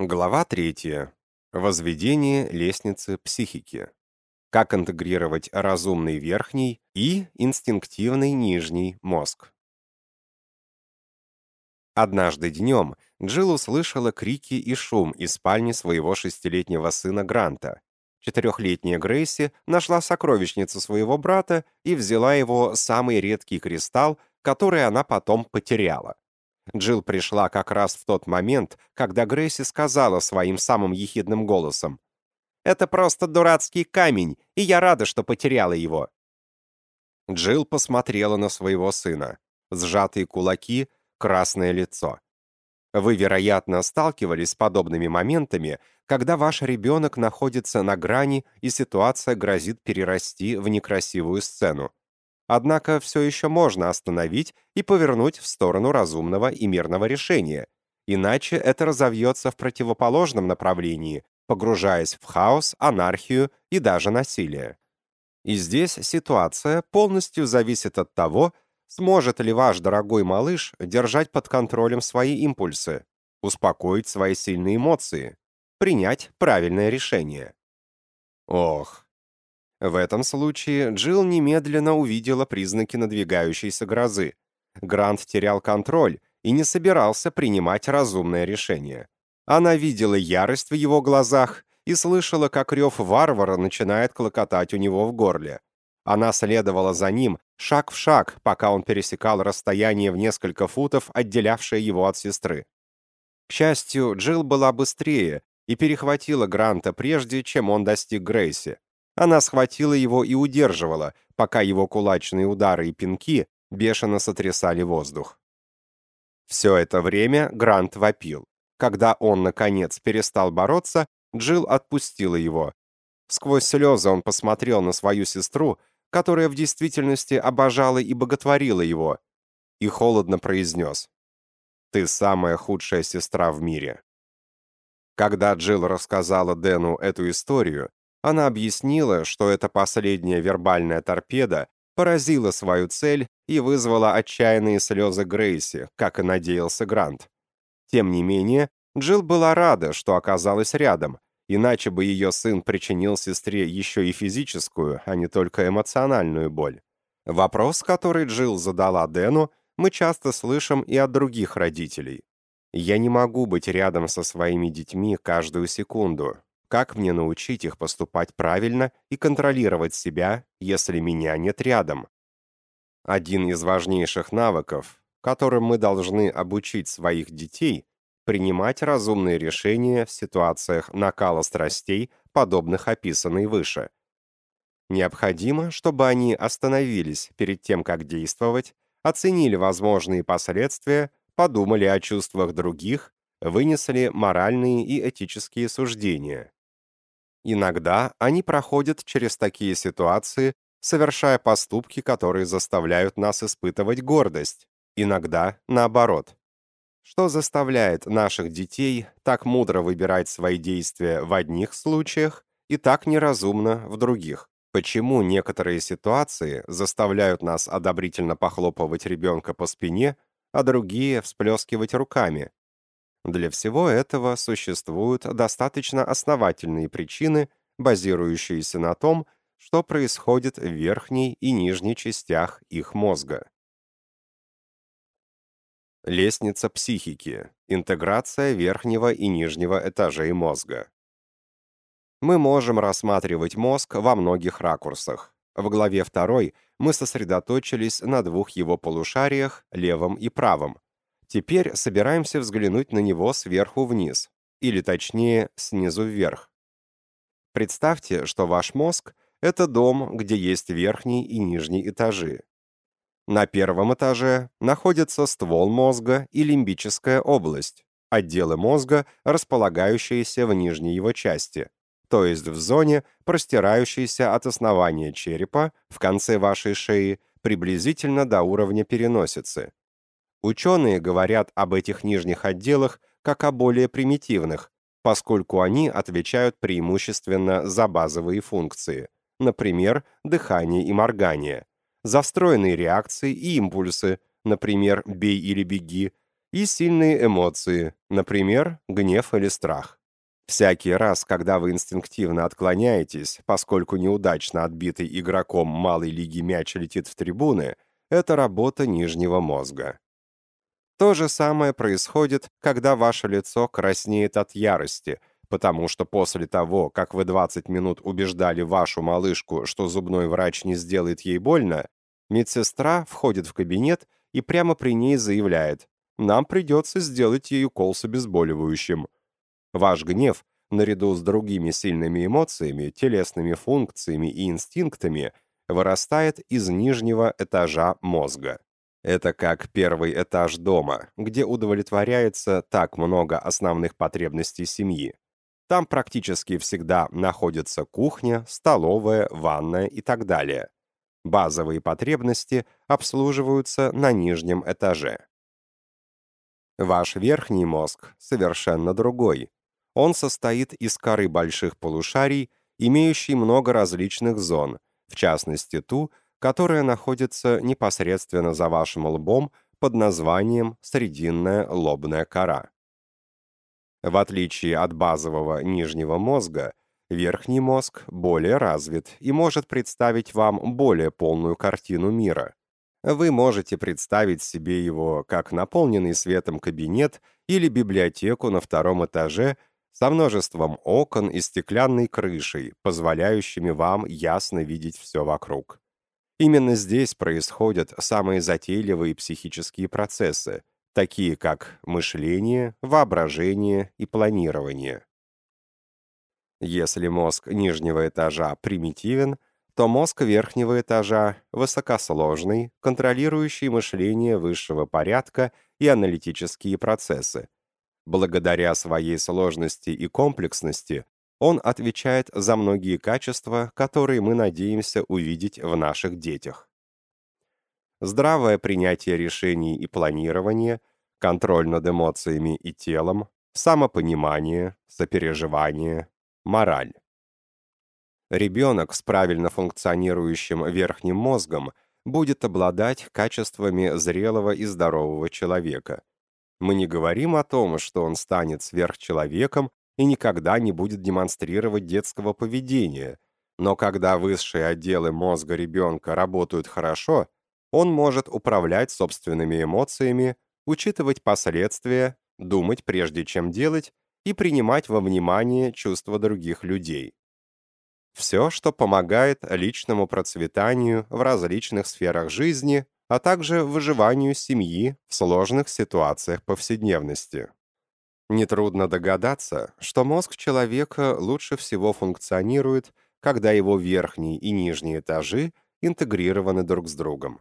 Глава 3. Возведение лестницы психики. Как интегрировать разумный верхний и инстинктивный нижний мозг. Однажды днем Джилл услышала крики и шум из спальни своего шестилетнего сына Гранта. Четырехлетняя Грейси нашла сокровищницу своего брата и взяла его самый редкий кристалл, который она потом потеряла. Джилл пришла как раз в тот момент, когда Грейси сказала своим самым ехидным голосом. «Это просто дурацкий камень, и я рада, что потеряла его». Джилл посмотрела на своего сына. Сжатые кулаки, красное лицо. Вы, вероятно, сталкивались с подобными моментами, когда ваш ребенок находится на грани и ситуация грозит перерасти в некрасивую сцену. Однако все еще можно остановить и повернуть в сторону разумного и мирного решения, иначе это разовьется в противоположном направлении, погружаясь в хаос, анархию и даже насилие. И здесь ситуация полностью зависит от того, сможет ли ваш дорогой малыш держать под контролем свои импульсы, успокоить свои сильные эмоции, принять правильное решение. Ох, в этом случае Джилл немедленно увидела признаки надвигающейся грозы. Грант терял контроль и не собирался принимать разумное решение. Она видела ярость в его глазах и слышала, как рев варвара начинает клокотать у него в горле. Она следовала за ним, шаг в шаг, пока он пересекал расстояние в несколько футов, отделявшее его от сестры. К счастью, Джилл была быстрее и перехватила Гранта прежде, чем он достиг Грейси. Она схватила его и удерживала, пока его кулачные удары и пинки бешено сотрясали воздух. Все это время Грант вопил. Когда он, наконец, перестал бороться, Джилл отпустила его. Сквозь слезы он посмотрел на свою сестру, которая в действительности обожала и боготворила его, и холодно произнес «Ты самая худшая сестра в мире». Когда Джилл рассказала Дэну эту историю, она объяснила, что эта последняя вербальная торпеда поразила свою цель и вызвала отчаянные слезы Грейси, как и надеялся Грант. Тем не менее, Джилл была рада, что оказалась рядом, иначе бы ее сын причинил сестре еще и физическую, а не только эмоциональную боль. Вопрос, который Джилл задала Дэну, мы часто слышим и от других родителей. «Я не могу быть рядом со своими детьми каждую секунду. Как мне научить их поступать правильно и контролировать себя, если меня нет рядом? Один из важнейших навыков, которым мы должны обучить своих детей, принимать разумные решения в ситуациях накала страстей, подобных описанной выше. Необходимо, чтобы они остановились перед тем, как действовать, оценили возможные последствия, подумали о чувствах других, вынесли моральные и этические суждения. Иногда они проходят через такие ситуации, совершая поступки, которые заставляют нас испытывать гордость. Иногда наоборот. Что заставляет наших детей так мудро выбирать свои действия в одних случаях и так неразумно в других? Почему некоторые ситуации заставляют нас одобрительно похлопывать ребенка по спине, а другие всплескивать руками, для всего этого существуют достаточно основательные причины, базирующиеся на том, что происходит в верхней и нижней частях их мозга. Лестница психики. Интеграция верхнего и нижнего этажей мозга. Мы можем рассматривать мозг во многих ракурсах. В главе 2 мы сосредоточились на двух его полушариях, левом и правом, Теперь собираемся взглянуть на него сверху вниз, или точнее, снизу вверх. Представьте, что ваш мозг — это дом, где есть верхний и нижний этажи. На первом этаже находится ствол мозга и лимбическая область, отделы мозга, располагающиеся в нижней его части, то есть в зоне, простирающейся от основания черепа в конце вашей шеи приблизительно до уровня переносицы, Ученые говорят об этих нижних отделах как о более примитивных, поскольку они отвечают преимущественно за базовые функции, например, дыхание и моргание, за встроенные реакции и импульсы, например, «бей или беги», и сильные эмоции, например, гнев или страх. Всякий раз, когда вы инстинктивно отклоняетесь, поскольку неудачно отбитый игроком малой лиги мяч летит в трибуны, это работа нижнего мозга. То же самое происходит, когда ваше лицо краснеет от ярости, потому что после того, как вы 20 минут убеждали вашу малышку, что зубной врач не сделает ей больно, медсестра входит в кабинет и прямо при ней заявляет «Нам придется сделать ей укол с обезболивающим». Ваш гнев, наряду с другими сильными эмоциями, телесными функциями и инстинктами, вырастает из нижнего этажа мозга. Это как первый этаж дома, где удовлетворяется так много основных потребностей семьи. Там практически всегда находится кухня, столовая, ванная и так далее. Базовые потребности обслуживаются на нижнем этаже. Ваш верхний мозг совершенно другой. Он состоит из коры больших полушарий, имеющей много различных зон, в частности ту, которая находится непосредственно за вашим лбом под названием срединная лобная кора. В отличие от базового нижнего мозга, верхний мозг более развит и может представить вам более полную картину мира. Вы можете представить себе его как наполненный светом кабинет или библиотеку на втором этаже со множеством окон и стеклянной крышей, позволяющими вам ясно видеть все вокруг. Именно здесь происходят самые затейливые психические процессы, такие как мышление, воображение и планирование. Если мозг нижнего этажа примитивен, то мозг верхнего этажа высокосложный, контролирующий мышление высшего порядка и аналитические процессы, Благодаря своей сложности и комплексности он отвечает за многие качества, которые мы надеемся увидеть в наших детях. Здравое принятие решений и планирование, контроль над эмоциями и телом, самопонимание, сопереживание, мораль. Ребенок с правильно функционирующим верхним мозгом будет обладать качествами зрелого и здорового человека – мы не говорим о том, что он станет сверхчеловеком и никогда не будет демонстрировать детского поведения, но когда высшие отделы мозга ребенка работают хорошо, он может управлять собственными эмоциями, учитывать последствия, думать прежде чем делать и принимать во внимание чувства других людей. Все, что помогает личному процветанию в различных сферах жизни, а также выживанию семьи в сложных ситуациях повседневности. Нетрудно догадаться, что мозг человека лучше всего функционирует, когда его верхние и нижние этажи интегрированы друг с другом.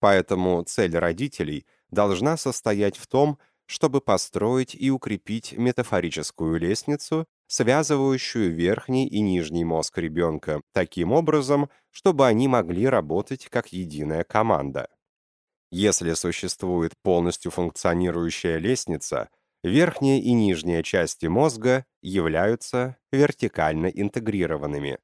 Поэтому цель родителей должна состоять в том, чтобы построить и укрепить метафорическую лестницу, связывающую верхний и нижний мозг ребенка таким образом, чтобы они могли работать как единая команда. Если существует полностью функционирующая лестница, верхняя и нижняя части мозга являются вертикально интегрированными.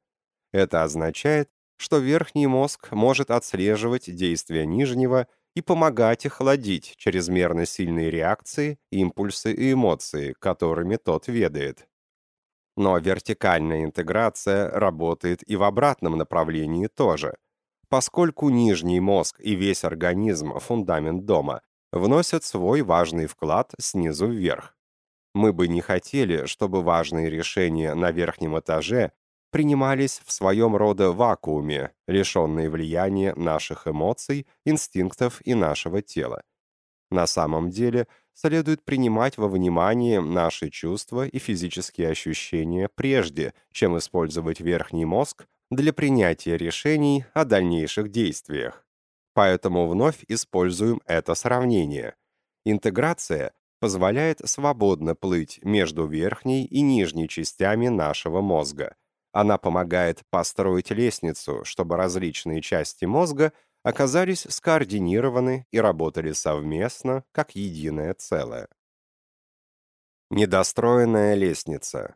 Это означает, что верхний мозг может отслеживать действия нижнего и помогать охладить чрезмерно сильные реакции, импульсы и эмоции, которыми тот ведает. Но вертикальная интеграция работает и в обратном направлении тоже поскольку нижний мозг и весь организм, фундамент дома, вносят свой важный вклад снизу вверх. Мы бы не хотели, чтобы важные решения на верхнем этаже принимались в своем рода вакууме, лишенные влияния наших эмоций, инстинктов и нашего тела. На самом деле, следует принимать во внимание наши чувства и физические ощущения прежде, чем использовать верхний мозг для принятия решений о дальнейших действиях. Поэтому вновь используем это сравнение. Интеграция позволяет свободно плыть между верхней и нижней частями нашего мозга. Она помогает построить лестницу, чтобы различные части мозга оказались скоординированы и работали совместно, как единое целое. Недостроенная лестница.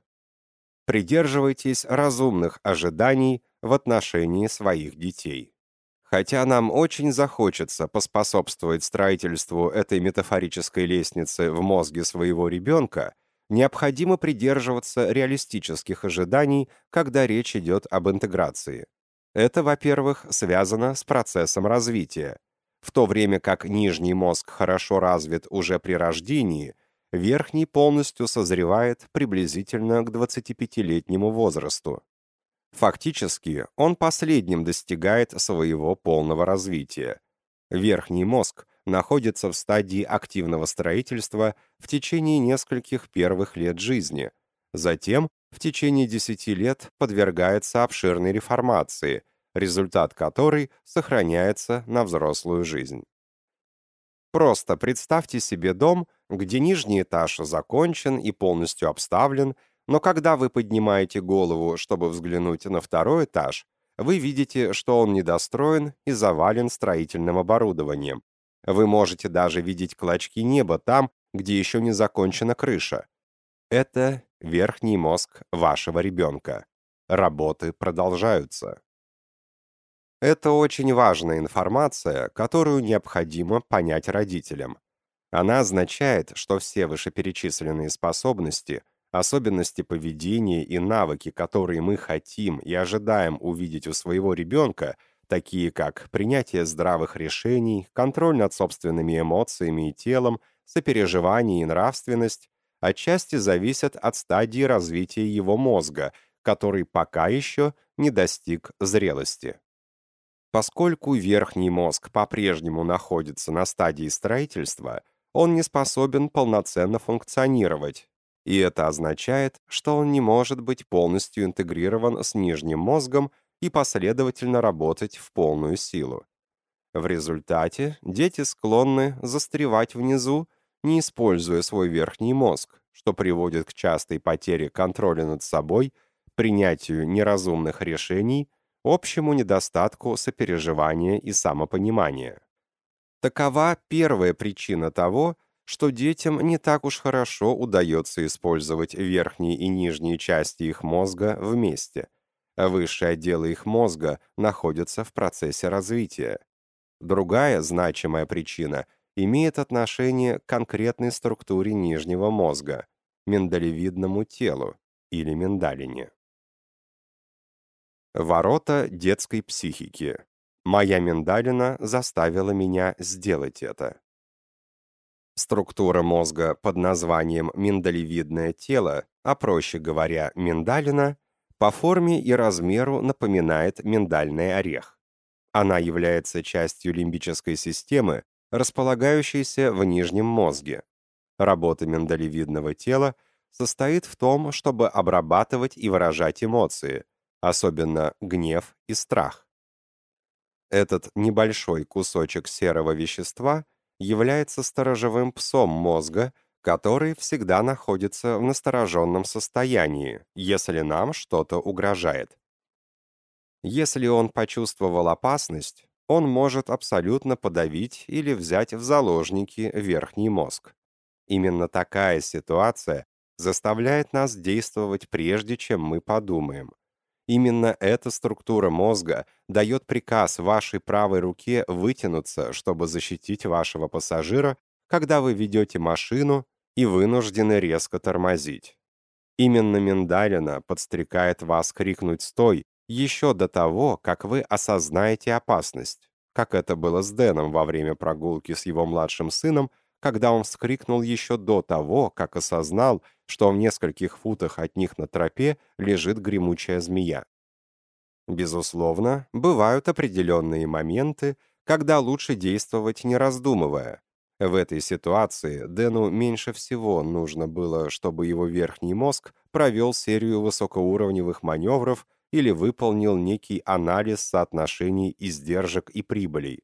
Придерживайтесь разумных ожиданий в отношении своих детей. Хотя нам очень захочется поспособствовать строительству этой метафорической лестницы в мозге своего ребенка, необходимо придерживаться реалистических ожиданий, когда речь идет об интеграции. Это, во-первых, связано с процессом развития. В то время как нижний мозг хорошо развит уже при рождении, верхний полностью созревает приблизительно к 25-летнему возрасту. Фактически, он последним достигает своего полного развития. Верхний мозг находится в стадии активного строительства в течение нескольких первых лет жизни. Затем, в течение 10 лет подвергается обширной реформации, результат которой сохраняется на взрослую жизнь. Просто представьте себе дом, где нижний этаж закончен и полностью обставлен, но когда вы поднимаете голову, чтобы взглянуть на второй этаж, вы видите, что он недостроен и завален строительным оборудованием. Вы можете даже видеть клочки неба там, где еще не закончена крыша. Это верхний мозг вашего ребенка. Работы продолжаются. Это очень важная информация, которую необходимо понять родителям. Она означает, что все вышеперечисленные способности – Особенности поведения и навыки, которые мы хотим и ожидаем увидеть у своего ребенка, такие как принятие здравых решений, контроль над собственными эмоциями и телом, сопереживание и нравственность, отчасти зависят от стадии развития его мозга, который пока еще не достиг зрелости. Поскольку верхний мозг по-прежнему находится на стадии строительства, он не способен полноценно функционировать, и это означает, что он не может быть полностью интегрирован с нижним мозгом и последовательно работать в полную силу. В результате дети склонны застревать внизу, не используя свой верхний мозг, что приводит к частой потере контроля над собой, принятию неразумных решений, общему недостатку сопереживания и самопонимания. Такова первая причина того, что детям не так уж хорошо удается использовать верхние и нижние части их мозга вместе, высшие отделы их мозга находятся в процессе развития. Другая значимая причина имеет отношение к конкретной структуре нижнего мозга, миндалевидному телу или миндалине. Ворота детской психики. Моя миндалина заставила меня сделать это. Структура мозга под названием миндалевидное тело, а проще говоря, миндалина, по форме и размеру напоминает миндальный орех. Она является частью лимбической системы, располагающейся в нижнем мозге. Работа миндалевидного тела состоит в том, чтобы обрабатывать и выражать эмоции, особенно гнев и страх. Этот небольшой кусочек серого вещества – является сторожевым псом мозга, который всегда находится в настороженном состоянии, если нам что-то угрожает. Если он почувствовал опасность, он может абсолютно подавить или взять в заложники верхний мозг. Именно такая ситуация заставляет нас действовать прежде, чем мы подумаем. Именно эта структура мозга дает приказ вашей правой руке вытянуться, чтобы защитить вашего пассажира, когда вы ведете машину и вынуждены резко тормозить. Именно миндалина подстрекает вас крикнуть «Стой!» еще до того, как вы осознаете опасность, как это было с Дэном во время прогулки с его младшим сыном, когда он вскрикнул еще до того, как осознал, что в нескольких футах от них на тропе лежит гремучая змея. Безусловно, бывают определенные моменты, когда лучше действовать не раздумывая. В этой ситуации Дэну меньше всего нужно было, чтобы его верхний мозг провел серию высокоуровневых маневров или выполнил некий анализ соотношений издержек и прибылей.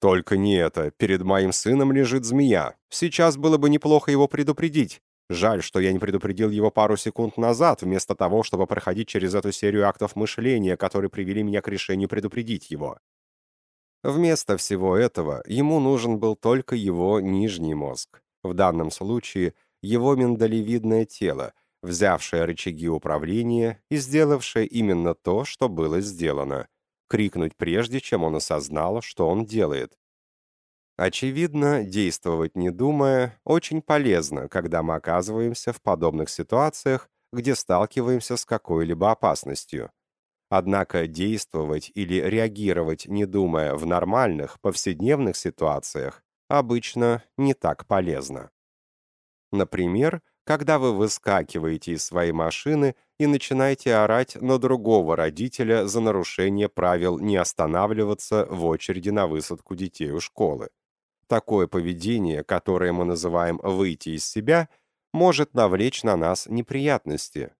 Только не это. Перед моим сыном лежит змея. Сейчас было бы неплохо его предупредить. Жаль, что я не предупредил его пару секунд назад, вместо того, чтобы проходить через эту серию актов мышления, которые привели меня к решению предупредить его. Вместо всего этого ему нужен был только его нижний мозг. В данном случае его миндалевидное тело, взявшее рычаги управления и сделавшее именно то, что было сделано крикнуть прежде, чем он осознал, что он делает. Очевидно, действовать не думая очень полезно, когда мы оказываемся в подобных ситуациях, где сталкиваемся с какой-либо опасностью. Однако действовать или реагировать не думая в нормальных, повседневных ситуациях обычно не так полезно. Например, когда вы выскакиваете из своей машины и начинаете орать на другого родителя за нарушение правил не останавливаться в очереди на высадку детей у школы. Такое поведение, которое мы называем «выйти из себя», может навлечь на нас неприятности.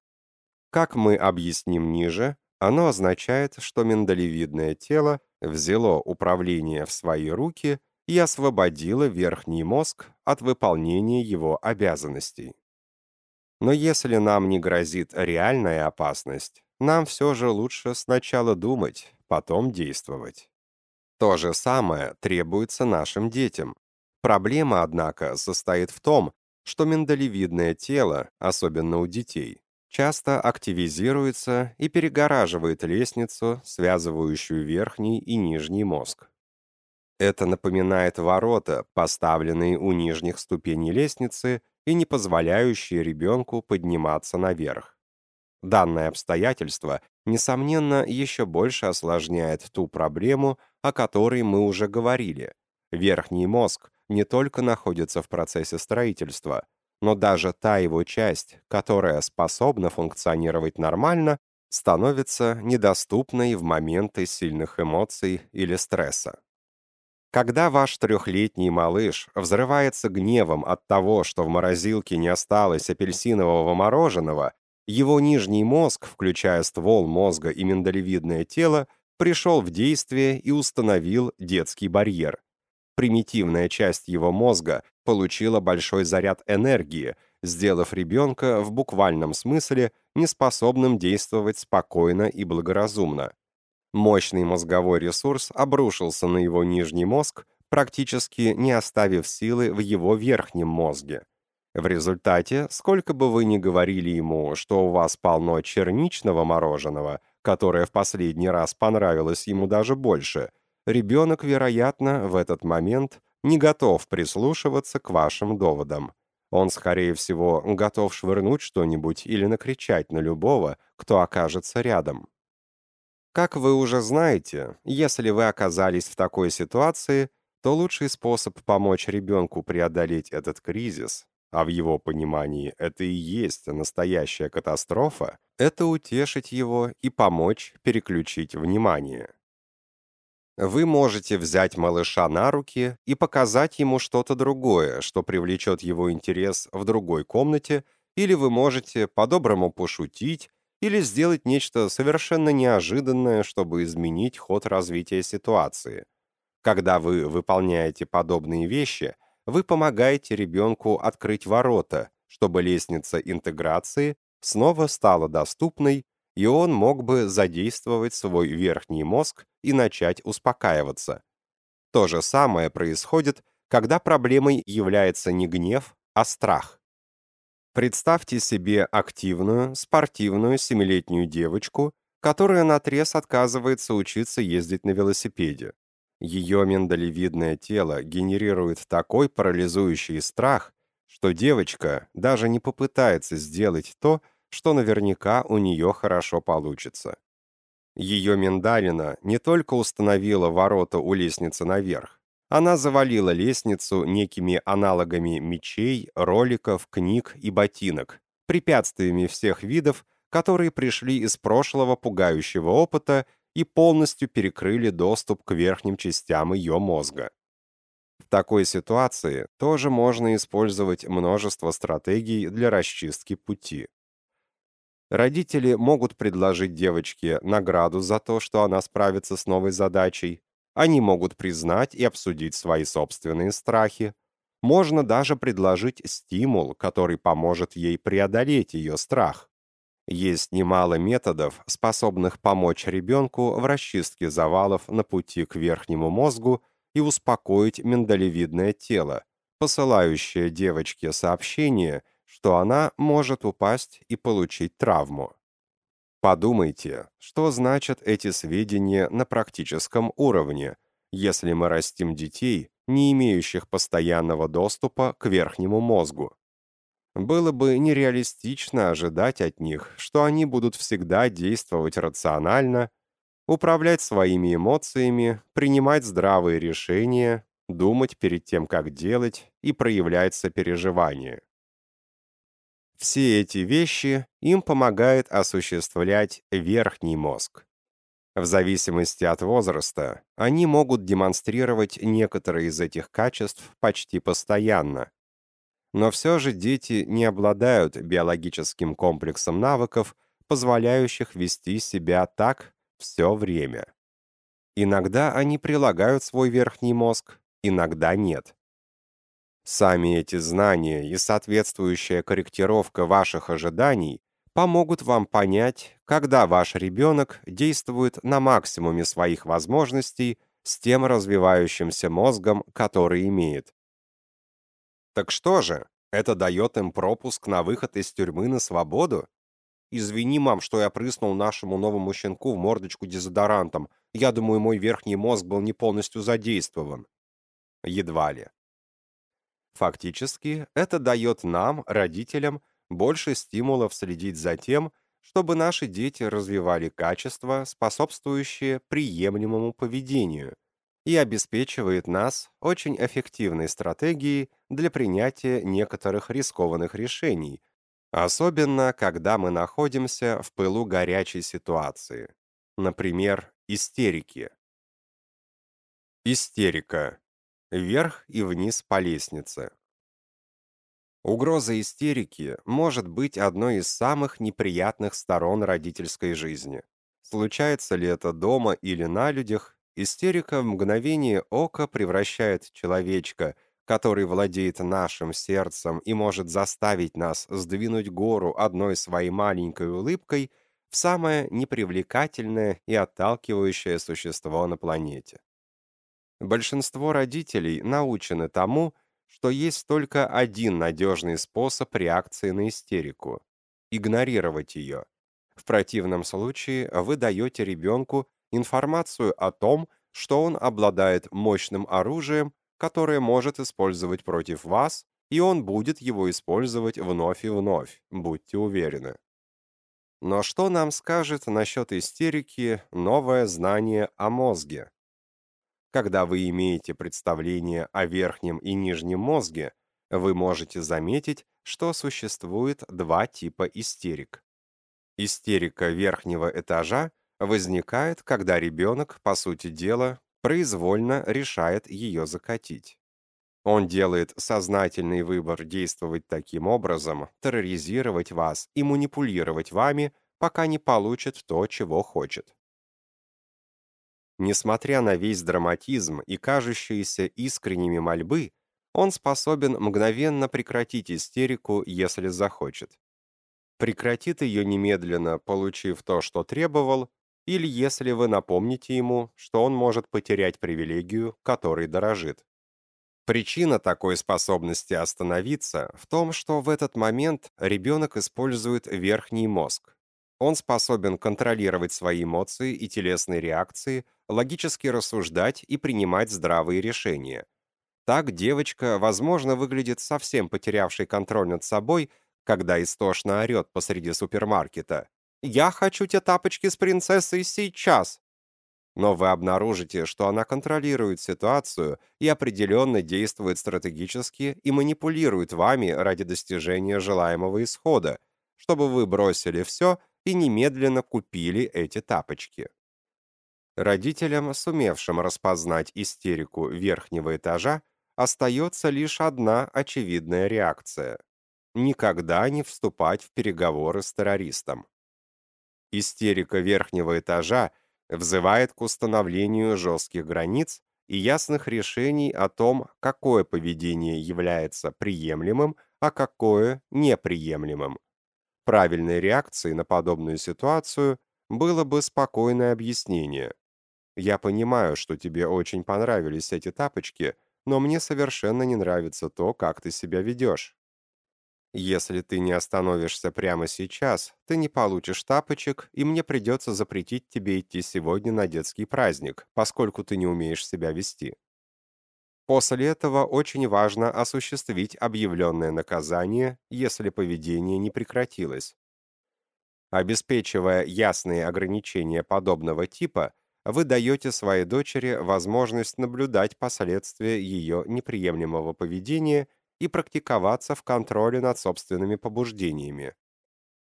Как мы объясним ниже, оно означает, что миндалевидное тело взяло управление в свои руки и освободило верхний мозг от выполнения его обязанностей. Но если нам не грозит реальная опасность, нам все же лучше сначала думать, потом действовать. То же самое требуется нашим детям. Проблема, однако, состоит в том, что миндалевидное тело, особенно у детей, часто активизируется и перегораживает лестницу, связывающую верхний и нижний мозг. Это напоминает ворота, поставленные у нижних ступеней лестницы и не позволяющие ребенку подниматься наверх. Данное обстоятельство, несомненно, еще больше осложняет ту проблему, о которой мы уже говорили. Верхний мозг не только находится в процессе строительства, но даже та его часть, которая способна функционировать нормально, становится недоступной в моменты сильных эмоций или стресса. Когда ваш трехлетний малыш взрывается гневом от того, что в морозилке не осталось апельсинового мороженого, его нижний мозг, включая ствол мозга и миндалевидное тело, пришел в действие и установил детский барьер. Примитивная часть его мозга получила большой заряд энергии, сделав ребенка в буквальном смысле неспособным действовать спокойно и благоразумно. Мощный мозговой ресурс обрушился на его нижний мозг, практически не оставив силы в его верхнем мозге. В результате, сколько бы вы ни говорили ему, что у вас полно черничного мороженого, которое в последний раз понравилось ему даже больше, ребенок, вероятно, в этот момент не готов прислушиваться к вашим доводам. Он, скорее всего, готов швырнуть что-нибудь или накричать на любого, кто окажется рядом. Как вы уже знаете, если вы оказались в такой ситуации, то лучший способ помочь ребенку преодолеть этот кризис, а в его понимании это и есть настоящая катастрофа, это утешить его и помочь переключить внимание. Вы можете взять малыша на руки и показать ему что-то другое, что привлечет его интерес в другой комнате, или вы можете по-доброму пошутить или сделать нечто совершенно неожиданное, чтобы изменить ход развития ситуации. Когда вы выполняете подобные вещи, вы помогаете ребенку открыть ворота, чтобы лестница интеграции снова стала доступной и он мог бы задействовать свой верхний мозг и начать успокаиваться. То же самое происходит, когда проблемой является не гнев, а страх. Представьте себе активную, спортивную семилетнюю девочку, которая наотрез отказывается учиться ездить на велосипеде. Ее миндалевидное тело генерирует такой парализующий страх, что девочка даже не попытается сделать то, что наверняка у нее хорошо получится. Ее миндалина не только установила ворота у лестницы наверх, она завалила лестницу некими аналогами мечей, роликов, книг и ботинок, препятствиями всех видов, которые пришли из прошлого пугающего опыта и полностью перекрыли доступ к верхним частям ее мозга. В такой ситуации тоже можно использовать множество стратегий для расчистки пути. Родители могут предложить девочке награду за то, что она справится с новой задачей. Они могут признать и обсудить свои собственные страхи. Можно даже предложить стимул, который поможет ей преодолеть ее страх. Есть немало методов, способных помочь ребенку в расчистке завалов на пути к верхнему мозгу и успокоить миндалевидное тело, посылающее девочке сообщение – что она может упасть и получить травму. Подумайте, что значат эти сведения на практическом уровне, если мы растим детей, не имеющих постоянного доступа к верхнему мозгу. Было бы нереалистично ожидать от них, что они будут всегда действовать рационально, управлять своими эмоциями, принимать здравые решения, думать перед тем, как делать, и проявлять сопереживание. Все эти вещи им помогает осуществлять верхний мозг. В зависимости от возраста, они могут демонстрировать некоторые из этих качеств почти постоянно. Но все же дети не обладают биологическим комплексом навыков, позволяющих вести себя так все время. Иногда они прилагают свой верхний мозг, иногда нет. Сами эти знания и соответствующая корректировка ваших ожиданий помогут вам понять, когда ваш ребенок действует на максимуме своих возможностей с тем развивающимся мозгом, который имеет. Так что же, это дает им пропуск на выход из тюрьмы на свободу? Извини, мам, что я прыснул нашему новому щенку в мордочку дезодорантом. Я думаю, мой верхний мозг был не полностью задействован. Едва ли. Фактически, это дает нам, родителям, больше стимулов следить за тем, чтобы наши дети развивали качества, способствующие приемлемому поведению, и обеспечивает нас очень эффективной стратегией для принятия некоторых рискованных решений, особенно когда мы находимся в пылу горячей ситуации, например, истерики. Истерика. Вверх и вниз по лестнице. Угроза истерики может быть одной из самых неприятных сторон родительской жизни. Случается ли это дома или на людях, истерика в мгновение ока превращает человечка, который владеет нашим сердцем и может заставить нас сдвинуть гору одной своей маленькой улыбкой, в самое непривлекательное и отталкивающее существо на планете. Большинство родителей научены тому, что есть только один надежный способ реакции на истерику – игнорировать ее. В противном случае вы даете ребенку информацию о том, что он обладает мощным оружием, которое может использовать против вас, и он будет его использовать вновь и вновь, будьте уверены. Но что нам скажет насчет истерики новое знание о мозге? Когда вы имеете представление о верхнем и нижнем мозге, вы можете заметить, что существует два типа истерик. Истерика верхнего этажа возникает, когда ребенок, по сути дела, произвольно решает ее закатить. Он делает сознательный выбор действовать таким образом, терроризировать вас и манипулировать вами, пока не получит то, чего хочет. Несмотря на весь драматизм и кажущиеся искренними мольбы, он способен мгновенно прекратить истерику, если захочет. Прекратит ее немедленно, получив то, что требовал, или если вы напомните ему, что он может потерять привилегию, которой дорожит. Причина такой способности остановиться в том, что в этот момент ребенок использует верхний мозг, он способен контролировать свои эмоции и телесные реакции, логически рассуждать и принимать здравые решения. Так девочка, возможно, выглядит совсем потерявшей контроль над собой, когда истошно орет посреди супермаркета. «Я хочу те тапочки с принцессой сейчас!» Но вы обнаружите, что она контролирует ситуацию и определенно действует стратегически и манипулирует вами ради достижения желаемого исхода, чтобы вы бросили все и немедленно купили эти тапочки. Родителям, сумевшим распознать истерику верхнего этажа, остается лишь одна очевидная реакция – никогда не вступать в переговоры с террористом. Истерика верхнего этажа взывает к установлению жестких границ и ясных решений о том, какое поведение является приемлемым, а какое неприемлемым. Правильной реакцией на подобную ситуацию было бы спокойное объяснение. «Я понимаю, что тебе очень понравились эти тапочки, но мне совершенно не нравится то, как ты себя ведешь». Если ты не остановишься прямо сейчас, ты не получишь тапочек, и мне придется запретить тебе идти сегодня на детский праздник, поскольку ты не умеешь себя вести. После этого очень важно осуществить объявленное наказание, если поведение не прекратилось. Обеспечивая ясные ограничения подобного типа, вы даете своей дочери возможность наблюдать последствия ее неприемлемого поведения и практиковаться в контроле над собственными побуждениями.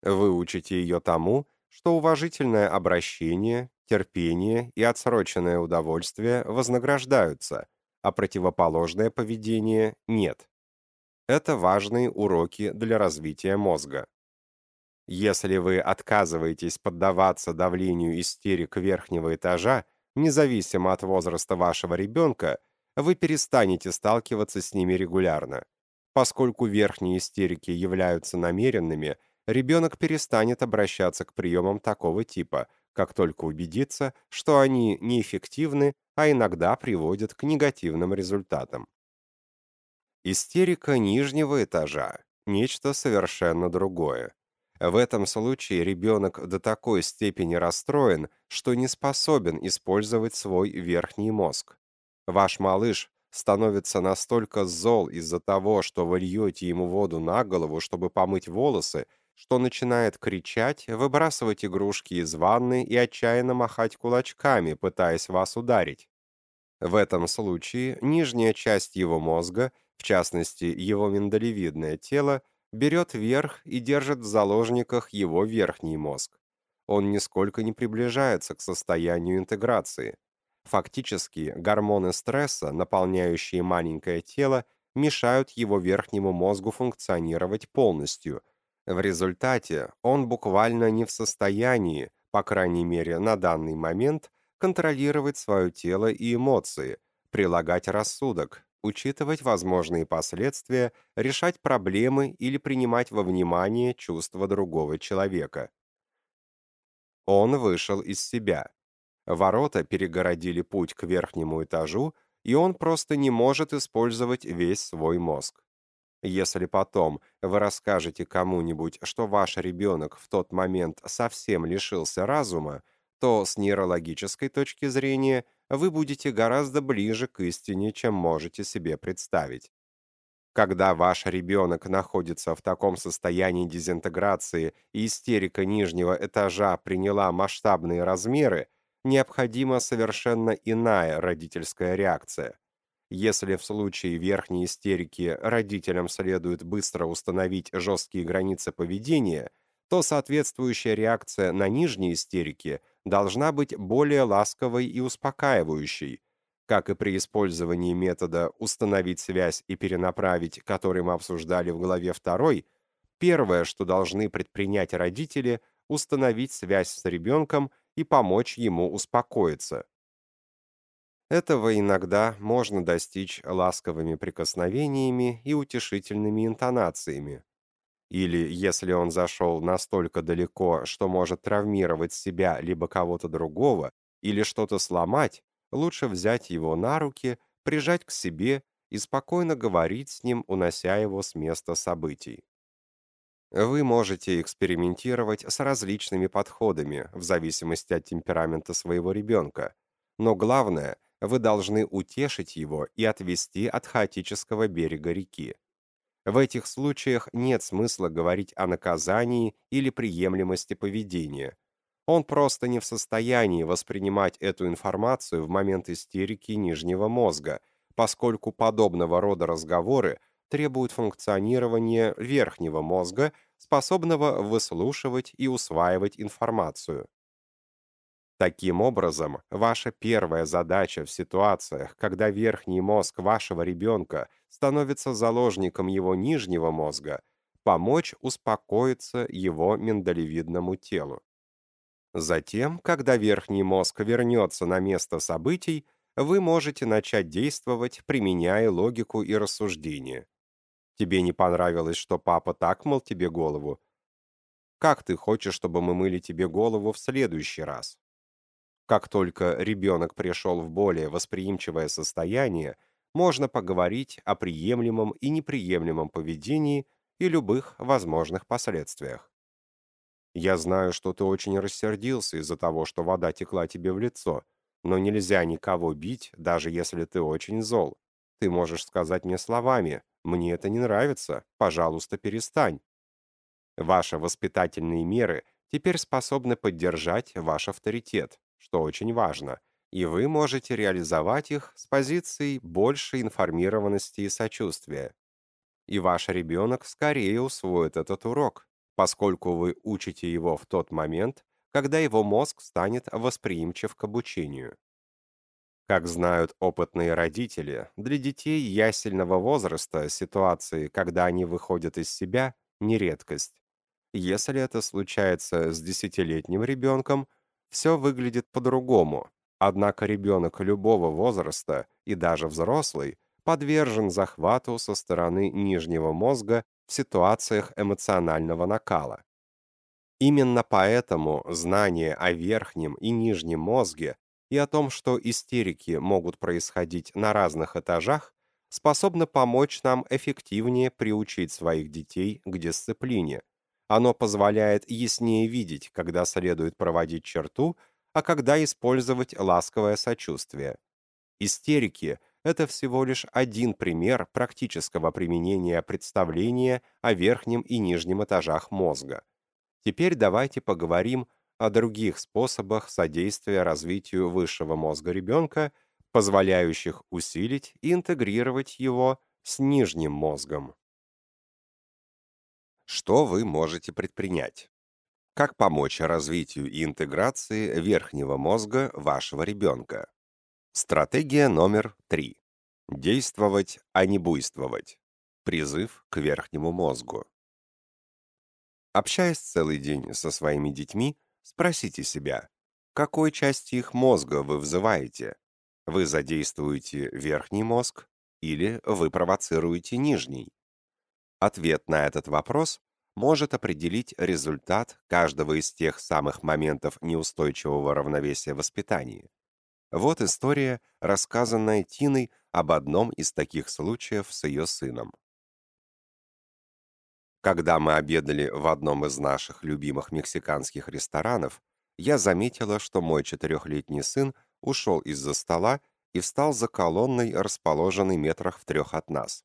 Вы учите ее тому, что уважительное обращение, терпение и отсроченное удовольствие вознаграждаются, а противоположное поведение нет. Это важные уроки для развития мозга. Если вы отказываетесь поддаваться давлению истерик верхнего этажа, независимо от возраста вашего ребенка, вы перестанете сталкиваться с ними регулярно. Поскольку верхние истерики являются намеренными, ребенок перестанет обращаться к приемам такого типа, как только убедится, что они неэффективны, а иногда приводят к негативным результатам. Истерика нижнего этажа – нечто совершенно другое. В этом случае ребенок до такой степени расстроен, что не способен использовать свой верхний мозг. Ваш малыш становится настолько зол из-за того, что вы льете ему воду на голову, чтобы помыть волосы, что начинает кричать, выбрасывать игрушки из ванны и отчаянно махать кулачками, пытаясь вас ударить. В этом случае нижняя часть его мозга, в частности его миндалевидное тело, берет верх и держит в заложниках его верхний мозг. Он нисколько не приближается к состоянию интеграции. Фактически, гормоны стресса, наполняющие маленькое тело, мешают его верхнему мозгу функционировать полностью. В результате он буквально не в состоянии, по крайней мере на данный момент, контролировать свое тело и эмоции, прилагать рассудок, учитывать возможные последствия, решать проблемы или принимать во внимание чувства другого человека. Он вышел из себя. Ворота перегородили путь к верхнему этажу, и он просто не может использовать весь свой мозг. Если потом вы расскажете кому-нибудь, что ваш ребенок в тот момент совсем лишился разума, то с нейрологической точки зрения вы будете гораздо ближе к истине, чем можете себе представить. Когда ваш ребенок находится в таком состоянии дезинтеграции и истерика нижнего этажа приняла масштабные размеры, необходима совершенно иная родительская реакция. Если в случае верхней истерики родителям следует быстро установить жесткие границы поведения, то соответствующая реакция на нижние истерики – должна быть более ласковой и успокаивающей, как и при использовании метода «установить связь и перенаправить», который мы обсуждали в главе 2, первое, что должны предпринять родители, установить связь с ребенком и помочь ему успокоиться. Этого иногда можно достичь ласковыми прикосновениями и утешительными интонациями, или, если он зашел настолько далеко, что может травмировать себя либо кого-то другого, или что-то сломать, лучше взять его на руки, прижать к себе и спокойно говорить с ним, унося его с места событий. Вы можете экспериментировать с различными подходами в зависимости от темперамента своего ребенка, но главное, вы должны утешить его и отвести от хаотического берега реки. В этих случаях нет смысла говорить о наказании или приемлемости поведения. Он просто не в состоянии воспринимать эту информацию в момент истерики нижнего мозга, поскольку подобного рода разговоры требуют функционирования верхнего мозга, способного выслушивать и усваивать информацию. Таким образом, ваша первая задача в ситуациях, когда верхний мозг вашего ребенка становится заложником его нижнего мозга, помочь успокоиться его миндалевидному телу. Затем, когда верхний мозг вернется на место событий, вы можете начать действовать, применяя логику и рассуждение. Тебе не понравилось, что папа так мыл тебе голову? Как ты хочешь, чтобы мы мыли тебе голову в следующий раз? Как только ребенок пришел в более восприимчивое состояние, можно поговорить о приемлемом и неприемлемом поведении и любых возможных последствиях. Я знаю, что ты очень рассердился из-за того, что вода текла тебе в лицо, но нельзя никого бить, даже если ты очень зол. Ты можешь сказать мне словами «Мне это не нравится, пожалуйста, перестань». Ваши воспитательные меры теперь способны поддержать ваш авторитет, что очень важно, и вы можете реализовать их с позицией большей информированности и сочувствия. И ваш ребенок скорее усвоит этот урок, поскольку вы учите его в тот момент, когда его мозг станет восприимчив к обучению. Как знают опытные родители, для детей ясельного возраста ситуации, когда они выходят из себя, не редкость. Если это случается с десятилетним ребенком, все выглядит по-другому, однако ребенок любого возраста и даже взрослый подвержен захвату со стороны нижнего мозга в ситуациях эмоционального накала. Именно поэтому знание о верхнем и нижнем мозге и о том, что истерики могут происходить на разных этажах, способно помочь нам эффективнее приучить своих детей к дисциплине. Оно позволяет яснее видеть, когда следует проводить черту, а когда использовать ласковое сочувствие. Истерики это всего лишь один пример практического применения представления о верхнем и нижнем этажах мозга. Теперь давайте поговорим о других способах содействия развитию высшего мозга ребенка, позволяющих усилить и интегрировать его с нижним мозгом. Что вы можете предпринять? Как помочь развитию и интеграции верхнего мозга вашего ребенка? Стратегия номер три. Действовать, а не буйствовать. Призыв к верхнему мозгу. Общаясь целый день со своими детьми, спросите себя, какой части их мозга вы взываете? Вы задействуете верхний мозг или вы провоцируете нижний? Ответ на этот вопрос может определить результат каждого из тех самых моментов неустойчивого равновесия воспитания. Вот история, рассказанная Тиной об одном из таких случаев с ее сыном. Когда мы обедали в одном из наших любимых мексиканских ресторанов, я заметила, что мой четырехлетний сын ушел из-за стола и встал за колонной, расположенной метрах в трех от нас.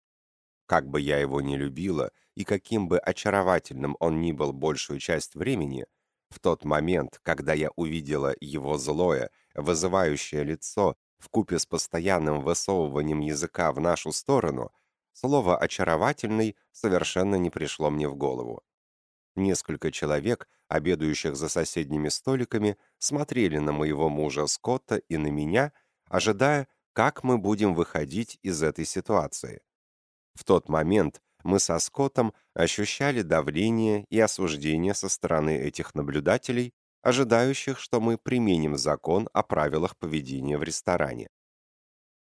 Как бы я его ни любила, и каким бы очаровательным он ни был большую часть времени, в тот момент, когда я увидела его злое, вызывающее лицо вкупе с постоянным высовыванием языка в нашу сторону, слово «очаровательный» совершенно не пришло мне в голову. Несколько человек, обедающих за соседними столиками, смотрели на моего мужа Скотта и на меня, ожидая, как мы будем выходить из этой ситуации. В тот момент мы со Скоттом ощущали давление и осуждение со стороны этих наблюдателей, ожидающих, что мы применим закон о правилах поведения в ресторане.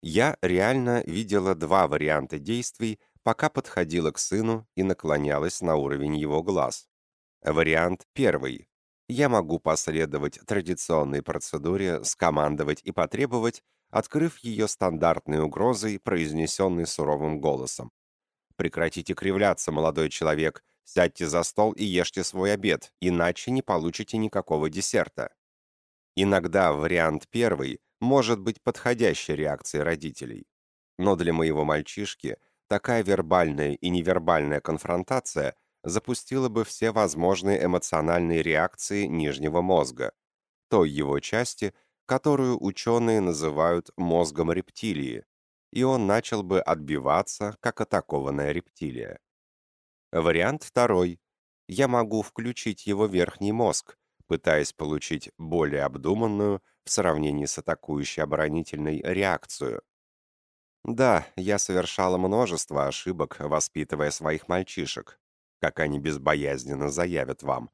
Я реально видела два варианта действий, пока подходила к сыну и наклонялась на уровень его глаз. Вариант первый. Я могу последовать традиционной процедуре скомандовать и потребовать, открыв ее стандартной угрозой, произнесенной суровым голосом. Прекратите кривляться, молодой человек. Сядьте за стол и ешьте свой обед, иначе не получите никакого десерта. Иногда вариант первый может быть подходящей реакцией родителей. Но для моего мальчишки такая вербальная и невербальная конфронтация запустила бы все возможные эмоциональные реакции нижнего мозга, той его части, которую ученые называют мозгом рептилии, и он начал бы отбиваться, как атакованная рептилия. Вариант второй. Я могу включить его верхний мозг, пытаясь получить более обдуманную в сравнении с атакующей оборонительной реакцию. Да, я совершала множество ошибок, воспитывая своих мальчишек, как они безбоязненно заявят вам.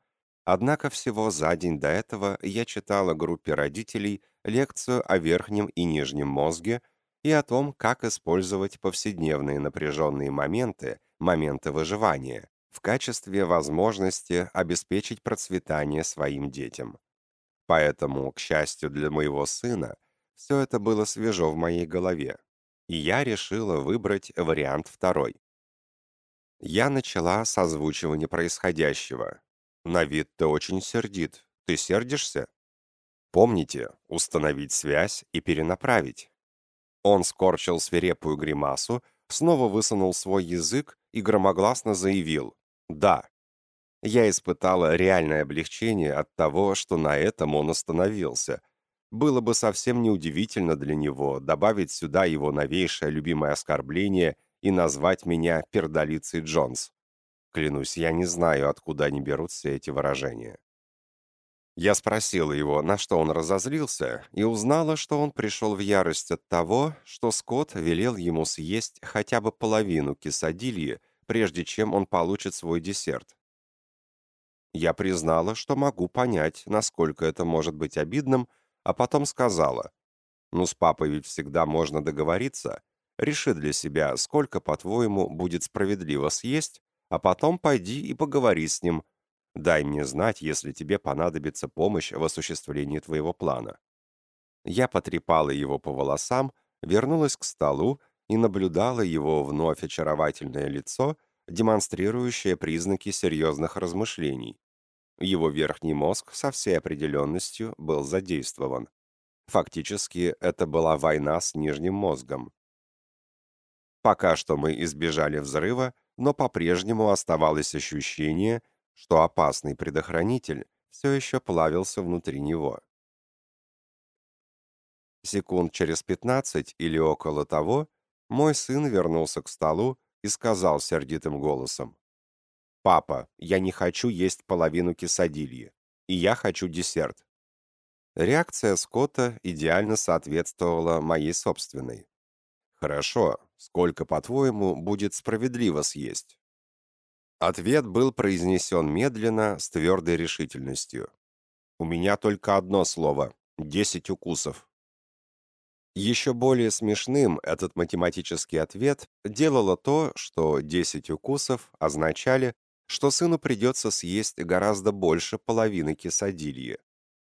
Однако всего за день до этого я читала группе родителей лекцию о верхнем и нижнем мозге и о том, как использовать повседневные напряженные моменты, моменты выживания, в качестве возможности обеспечить процветание своим детям. Поэтому, к счастью для моего сына, все это было свежо в моей голове, и я решила выбрать вариант второй. Я начала с озвучивания происходящего. На вид ты очень сердит. Ты сердишься? Помните, установить связь и перенаправить. Он скорчил свирепую гримасу, снова высунул свой язык и громогласно заявил «Да». Я испытала реальное облегчение от того, что на этом он остановился. Было бы совсем неудивительно для него добавить сюда его новейшее любимое оскорбление и назвать меня пердолицей Джонс. Клянусь, я не знаю, откуда они берутся эти выражения. Я спросила его, на что он разозлился, и узнала, что он пришел в ярость от того, что Скотт велел ему съесть хотя бы половину кисадильи, прежде чем он получит свой десерт. Я признала, что могу понять, насколько это может быть обидным, а потом сказала, «Ну, с папой ведь всегда можно договориться. Реши для себя, сколько, по-твоему, будет справедливо съесть, а потом пойди и поговори с ним. Дай мне знать, если тебе понадобится помощь в осуществлении твоего плана». Я потрепала его по волосам, вернулась к столу и наблюдала его вновь очаровательное лицо, демонстрирующее признаки серьезных размышлений. Его верхний мозг со всей определенностью был задействован. Фактически, это была война с нижним мозгом. Пока что мы избежали взрыва, но по-прежнему оставалось ощущение, что опасный предохранитель все еще плавился внутри него. Секунд через пятнадцать или около того мой сын вернулся к столу и сказал сердитым голосом. «Папа, я не хочу есть половину кисадильи, и я хочу десерт». Реакция Скотта идеально соответствовала моей собственной. «Хорошо, сколько, по-твоему, будет справедливо съесть?» Ответ был произнесен медленно, с твердой решительностью. «У меня только одно слово — десять укусов». Еще более смешным этот математический ответ делало то, что 10 укусов означали, что сыну придется съесть гораздо больше половины кисадильи.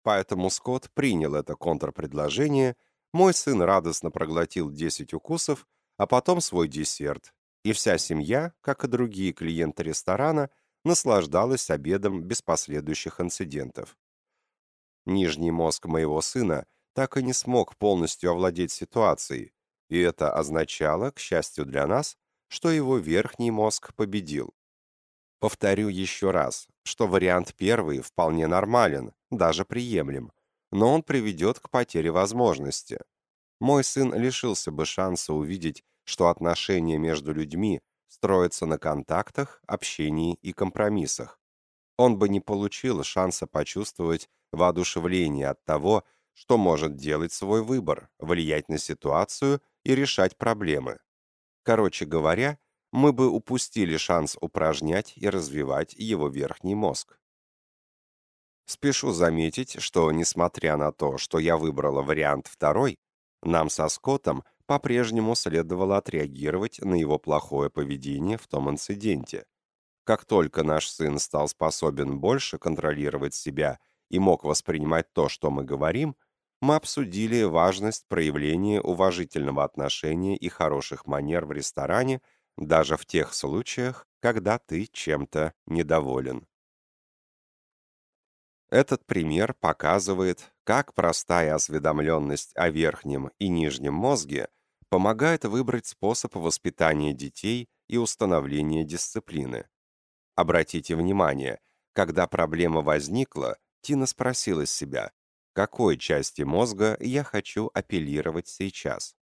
Поэтому Скотт принял это контрпредложение, мой сын радостно проглотил 10 укусов, а потом свой десерт, и вся семья, как и другие клиенты ресторана, наслаждалась обедом без последующих инцидентов. Нижний мозг моего сына так и не смог полностью овладеть ситуацией, и это означало, к счастью для нас, что его верхний мозг победил. Повторю еще раз, что вариант первый вполне нормален, даже приемлем, но он приведет к потере возможности. Мой сын лишился бы шанса увидеть, что отношения между людьми строятся на контактах, общении и компромиссах. Он бы не получил шанса почувствовать воодушевление от того, что может делать свой выбор, влиять на ситуацию и решать проблемы. Короче говоря, мы бы упустили шанс упражнять и развивать его верхний мозг. Спешу заметить, что, несмотря на то, что я выбрала вариант второй, нам со Скоттом по-прежнему следовало отреагировать на его плохое поведение в том инциденте. Как только наш сын стал способен больше контролировать себя и мог воспринимать то, что мы говорим, мы обсудили важность проявления уважительного отношения и хороших манер в ресторане – даже в тех случаях, когда ты чем-то недоволен. Этот пример показывает, как простая осведомленность о верхнем и нижнем мозге помогает выбрать способ воспитания детей и установления дисциплины. Обратите внимание, когда проблема возникла, Тина спросила себя, какой части мозга я хочу апеллировать сейчас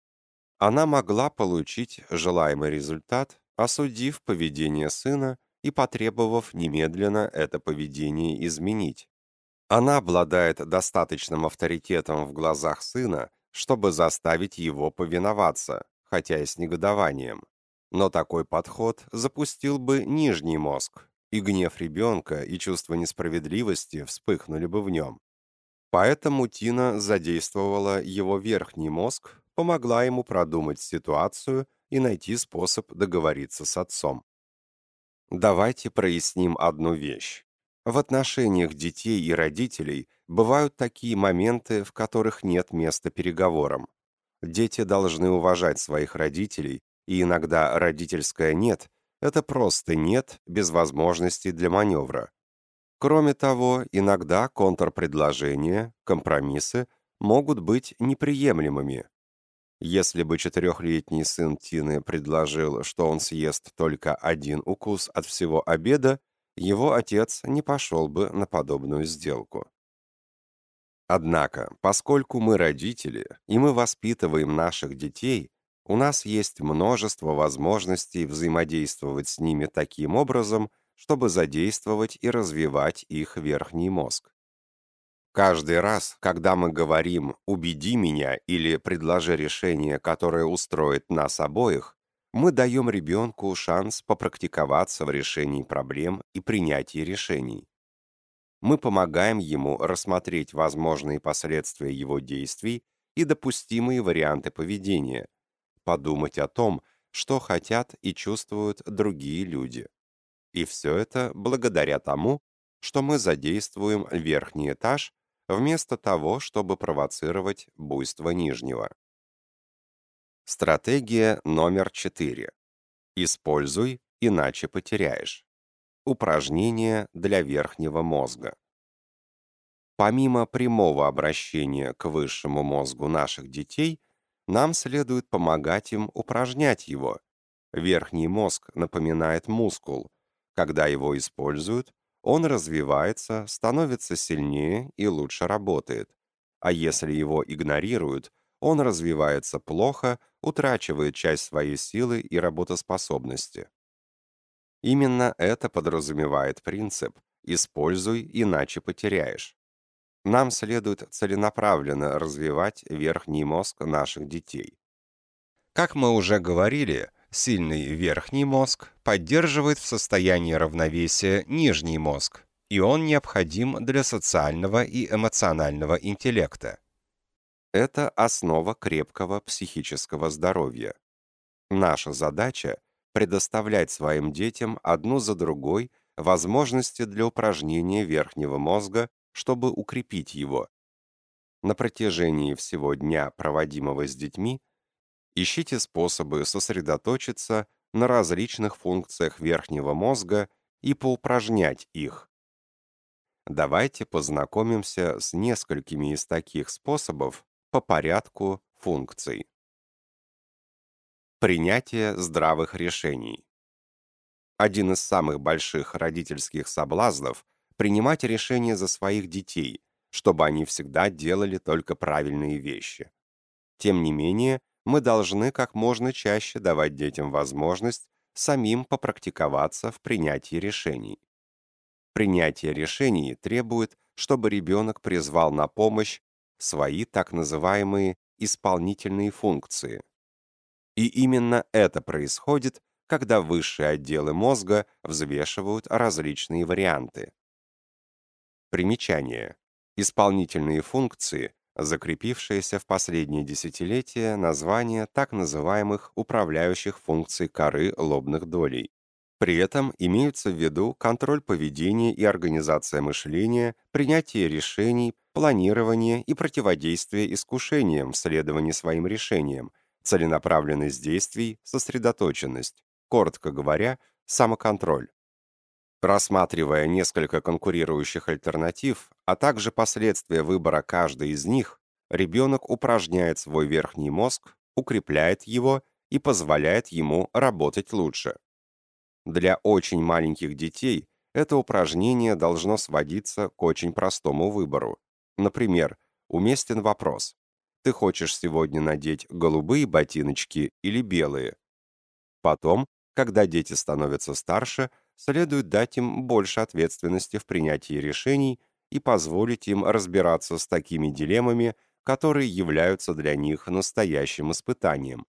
она могла получить желаемый результат, осудив поведение сына и потребовав немедленно это поведение изменить. Она обладает достаточным авторитетом в глазах сына, чтобы заставить его повиноваться, хотя и с негодованием. Но такой подход запустил бы нижний мозг, и гнев ребенка и чувство несправедливости вспыхнули бы в нем. Поэтому Тина задействовала его верхний мозг помогла ему продумать ситуацию и найти способ договориться с отцом. Давайте проясним одну вещь. В отношениях детей и родителей бывают такие моменты, в которых нет места переговорам. Дети должны уважать своих родителей, и иногда родительское «нет» это просто нет без возможностей для маневра. Кроме того, иногда контрпредложения, компромиссы могут быть неприемлемыми. Если бы четырехлетний сын Тины предложил, что он съест только один укус от всего обеда, его отец не пошел бы на подобную сделку. Однако, поскольку мы родители, и мы воспитываем наших детей, у нас есть множество возможностей взаимодействовать с ними таким образом, чтобы задействовать и развивать их верхний мозг. Каждый раз, когда мы говорим «убеди меня» или «предложи решение, которое устроит нас обоих», мы даем ребенку шанс попрактиковаться в решении проблем и принятии решений. Мы помогаем ему рассмотреть возможные последствия его действий и допустимые варианты поведения, подумать о том, что хотят и чувствуют другие люди. И все это благодаря тому, что мы задействуем верхний этаж вместо того, чтобы провоцировать буйство нижнего. Стратегия номер 4. Используй, иначе потеряешь. Упражнение для верхнего мозга. Помимо прямого обращения к высшему мозгу наших детей, нам следует помогать им упражнять его. Верхний мозг напоминает мускул. Когда его используют, он развивается, становится сильнее и лучше работает. А если его игнорируют, он развивается плохо, утрачивает часть своей силы и работоспособности. Именно это подразумевает принцип «используй, иначе потеряешь». Нам следует целенаправленно развивать верхний мозг наших детей. Как мы уже говорили, Сильный верхний мозг поддерживает в состоянии равновесия нижний мозг, и он необходим для социального и эмоционального интеллекта. Это основа крепкого психического здоровья. Наша задача – предоставлять своим детям одну за другой возможности для упражнения верхнего мозга, чтобы укрепить его. На протяжении всего дня, проводимого с детьми, Ищите способы сосредоточиться на различных функциях верхнего мозга и поупражнять их. Давайте познакомимся с несколькими из таких способов по порядку функций. Принятие здравых решений. Один из самых больших родительских соблазнов – принимать решения за своих детей, чтобы они всегда делали только правильные вещи. Тем не менее, мы должны как можно чаще давать детям возможность самим попрактиковаться в принятии решений. Принятие решений требует, чтобы ребенок призвал на помощь свои так называемые исполнительные функции. И именно это происходит, когда высшие отделы мозга взвешивают различные варианты. Примечание. Исполнительные функции закрепившееся в последние десятилетия название так называемых управляющих функций коры лобных долей. При этом имеются в виду контроль поведения и организация мышления, принятие решений, планирование и противодействие искушениям в следовании своим решениям, целенаправленность действий, сосредоточенность, коротко говоря, самоконтроль. Рассматривая несколько конкурирующих альтернатив, а также последствия выбора каждой из них, ребенок упражняет свой верхний мозг, укрепляет его и позволяет ему работать лучше. Для очень маленьких детей это упражнение должно сводиться к очень простому выбору. Например, уместен вопрос «Ты хочешь сегодня надеть голубые ботиночки или белые?» Потом, когда дети становятся старше, следует дать им больше ответственности в принятии решений и позволить им разбираться с такими дилеммами, которые являются для них настоящим испытанием.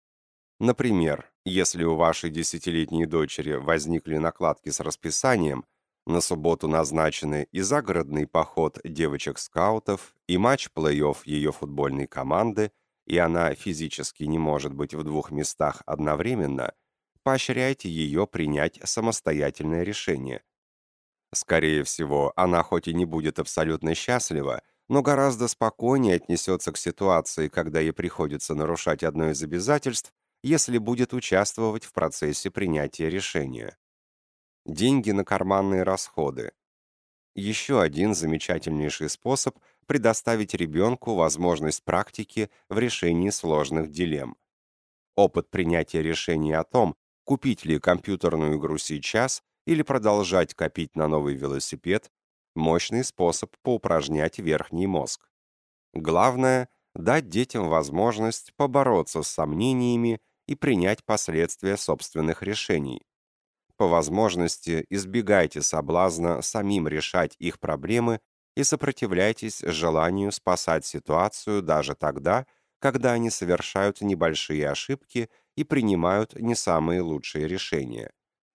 Например, если у вашей десятилетней дочери возникли накладки с расписанием, на субботу назначены и загородный поход девочек-скаутов, и матч плей-офф ее футбольной команды, и она физически не может быть в двух местах одновременно – поощряйте ее принять самостоятельное решение. Скорее всего, она хоть и не будет абсолютно счастлива, но гораздо спокойнее отнесется к ситуации, когда ей приходится нарушать одно из обязательств, если будет участвовать в процессе принятия решения. Деньги на карманные расходы. Еще один замечательнейший способ предоставить ребенку возможность практики в решении сложных дилемм. Опыт принятия решения о том, купить ли компьютерную игру сейчас или продолжать копить на новый велосипед, мощный способ поупражнять верхний мозг. Главное – дать детям возможность побороться с сомнениями и принять последствия собственных решений. По возможности избегайте соблазна самим решать их проблемы и сопротивляйтесь желанию спасать ситуацию даже тогда, когда они совершают небольшие ошибки и принимают не самые лучшие решения.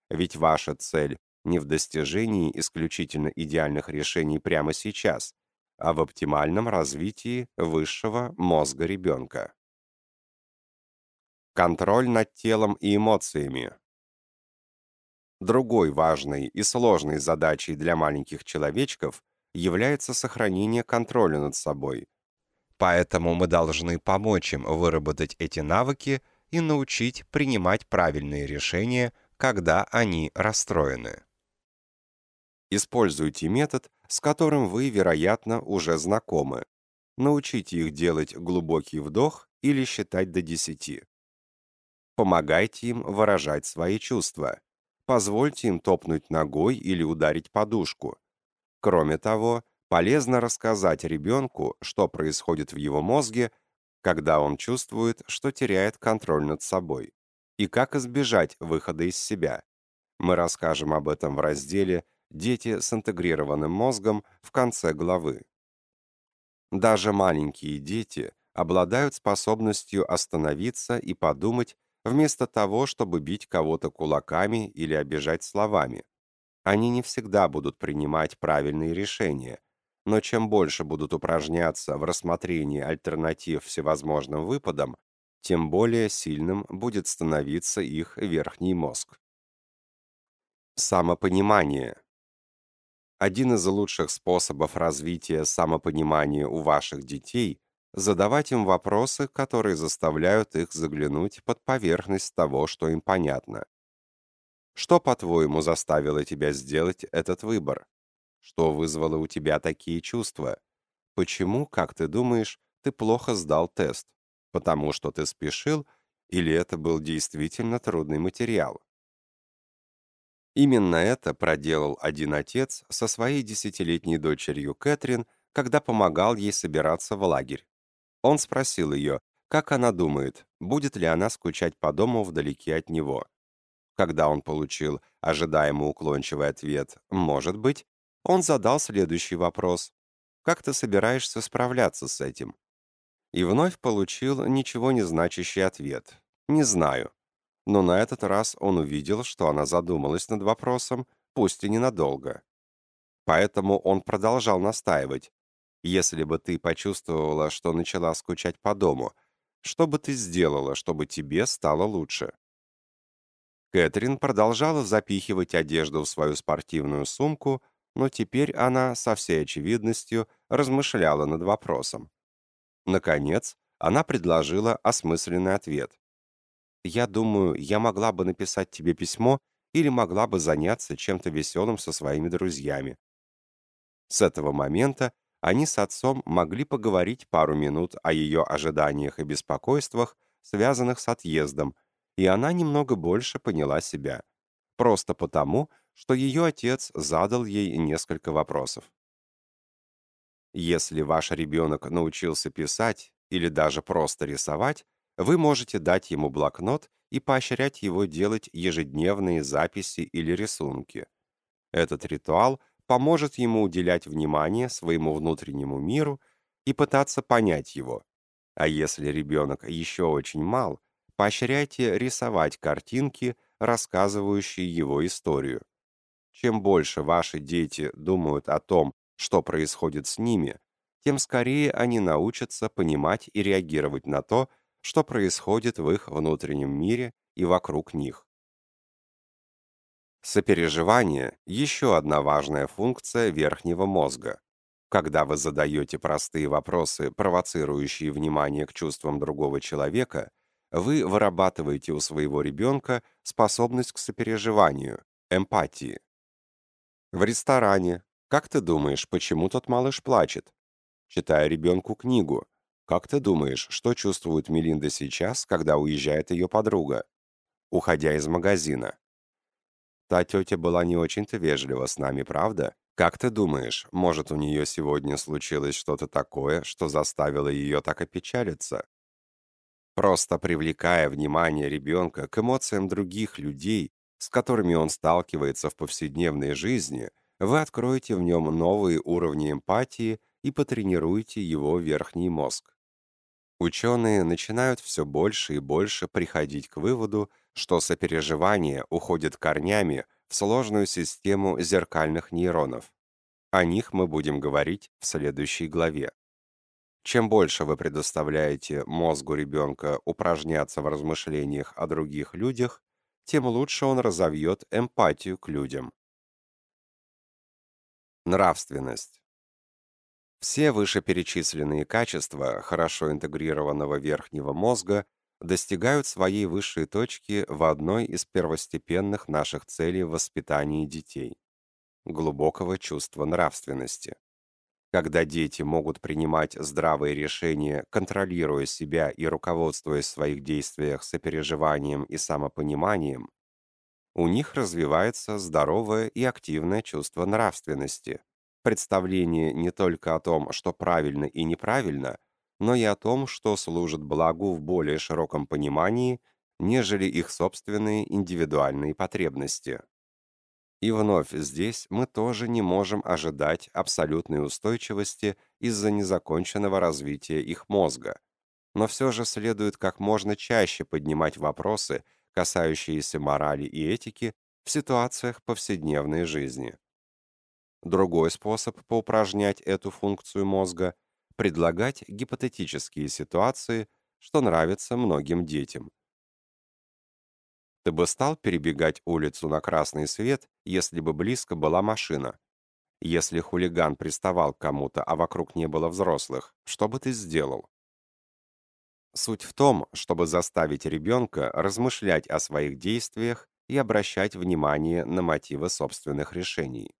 Ведь ваша цель не в достижении исключительно идеальных решений прямо сейчас, а в оптимальном развитии высшего мозга ребенка. Контроль над телом и эмоциями. Другой важной и сложной задачей для маленьких человечков является сохранение контроля над собой. Поэтому мы должны помочь им выработать эти навыки и научить принимать правильные решения, когда они расстроены. Используйте метод, с которым вы, вероятно, уже знакомы. Научите их делать глубокий вдох или считать до 10. Помогайте им выражать свои чувства. Позвольте им топнуть ногой или ударить подушку. Кроме того, полезно рассказать ребенку, что происходит в его мозге, когда он чувствует, что теряет контроль над собой, и как избежать выхода из себя. Мы расскажем об этом в разделе дети с интегрированным мозгом в конце главы. Даже маленькие дети обладают способностью остановиться и подумать вместо того, чтобы бить кого-то кулаками или обижать словами. Они не всегда будут принимать правильные решения, но чем больше будут упражняться в рассмотрении альтернатив всевозможным выпадам, тем более сильным будет становиться их верхний мозг. Самопонимание. Один из лучших способов развития самопонимания у ваших детей – задавать им вопросы, которые заставляют их заглянуть под поверхность того, что им понятно. Что, по-твоему, заставило тебя сделать этот выбор? Что вызвало у тебя такие чувства? Почему, как ты думаешь, ты плохо сдал тест? Потому что ты спешил или это был действительно трудный материал? Именно это проделал один отец со своей десятилетней дочерью Кэтрин, когда помогал ей собираться в лагерь. Он спросил ее, как она думает, будет ли она скучать по дому вдалеке от него. Когда он получил ожидаемо уклончивый ответ «может быть», он задал следующий вопрос. «Как ты собираешься справляться с этим?» И вновь получил ничего не значащий ответ. «Не знаю» но на этот раз он увидел, что она задумалась над вопросом, пусть и ненадолго. Поэтому он продолжал настаивать. «Если бы ты почувствовала, что начала скучать по дому, что бы ты сделала, чтобы тебе стало лучше?» Кэтрин продолжала запихивать одежду в свою спортивную сумку, но теперь она, со всей очевидностью, размышляла над вопросом. Наконец, она предложила осмысленный ответ. Я думаю, я могла бы написать тебе письмо или могла бы заняться чем-то веселым со своими друзьями. С этого момента они с отцом могли поговорить пару минут о ее ожиданиях и беспокойствах, связанных с отъездом, и она немного больше поняла себя. Просто потому, что ее отец задал ей несколько вопросов. Если ваш ребенок научился писать или даже просто рисовать, вы можете дать ему блокнот и поощрять его делать ежедневные записи или рисунки. Этот ритуал поможет ему уделять внимание своему внутреннему миру и пытаться понять его. А если ребенок еще очень мал, поощряйте рисовать картинки, рассказывающие его историю. Чем больше ваши дети думают о том, что происходит с ними, тем скорее они научатся понимать и реагировать на то, что происходит в их внутреннем мире и вокруг них. Сопереживание – еще одна важная функция верхнего мозга. Когда вы задаете простые вопросы, провоцирующие внимание к чувствам другого человека, вы вырабатываете у своего ребенка способность к сопереживанию, эмпатии. В ресторане. Как ты думаешь, почему тот малыш плачет? Читая ребенку книгу. Как ты думаешь, что чувствует Мелинда сейчас, когда уезжает ее подруга? Уходя из магазина. Та тетя была не очень-то вежлива с нами, правда? Как ты думаешь, может, у нее сегодня случилось что-то такое, что заставило ее так опечалиться? Просто привлекая внимание ребенка к эмоциям других людей, с которыми он сталкивается в повседневной жизни, вы откроете в нем новые уровни эмпатии и потренируете его верхний мозг. Ученые начинают все больше и больше приходить к выводу, что сопереживание уходит корнями в сложную систему зеркальных нейронов. О них мы будем говорить в следующей главе. Чем больше вы предоставляете мозгу ребенка упражняться в размышлениях о других людях, тем лучше он разовьет эмпатию к людям. Нравственность. Все вышеперечисленные качества хорошо интегрированного верхнего мозга достигают своей высшей точки в одной из первостепенных наших целей в воспитании детей – глубокого чувства нравственности. Когда дети могут принимать здравые решения, контролируя себя и руководствуясь в своих действиях сопереживанием и самопониманием, у них развивается здоровое и активное чувство нравственности, представление не только о том, что правильно и неправильно, но и о том, что служит благу в более широком понимании, нежели их собственные индивидуальные потребности. И вновь здесь мы тоже не можем ожидать абсолютной устойчивости из-за незаконченного развития их мозга. Но все же следует как можно чаще поднимать вопросы, касающиеся морали и этики в ситуациях повседневной жизни. Другой способ поупражнять эту функцию мозга предлагать гипотетические ситуации, что нравится многим детям. Ты бы стал перебегать улицу на красный свет, если бы близко была машина? Если хулиган приставал к кому-то, а вокруг не было взрослых, что бы ты сделал? Суть в том, чтобы заставить ребенка размышлять о своих действиях и обращать внимание на мотивы собственных решений.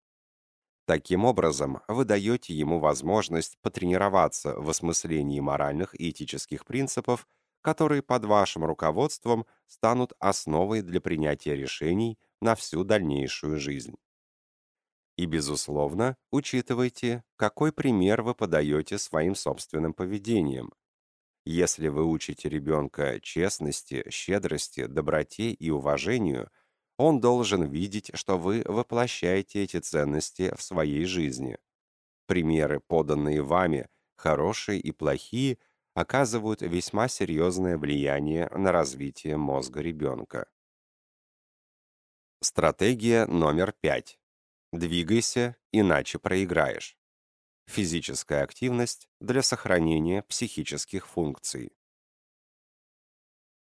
Таким образом, вы даете ему возможность потренироваться в осмыслении моральных и этических принципов, которые под вашим руководством станут основой для принятия решений на всю дальнейшую жизнь. И, безусловно, учитывайте, какой пример вы подаете своим собственным поведением. Если вы учите ребенка честности, щедрости, доброте и уважению – он должен видеть, что вы воплощаете эти ценности в своей жизни. Примеры, поданные вами, хорошие и плохие, оказывают весьма серьезное влияние на развитие мозга ребенка. Стратегия номер пять. Двигайся, иначе проиграешь. Физическая активность для сохранения психических функций.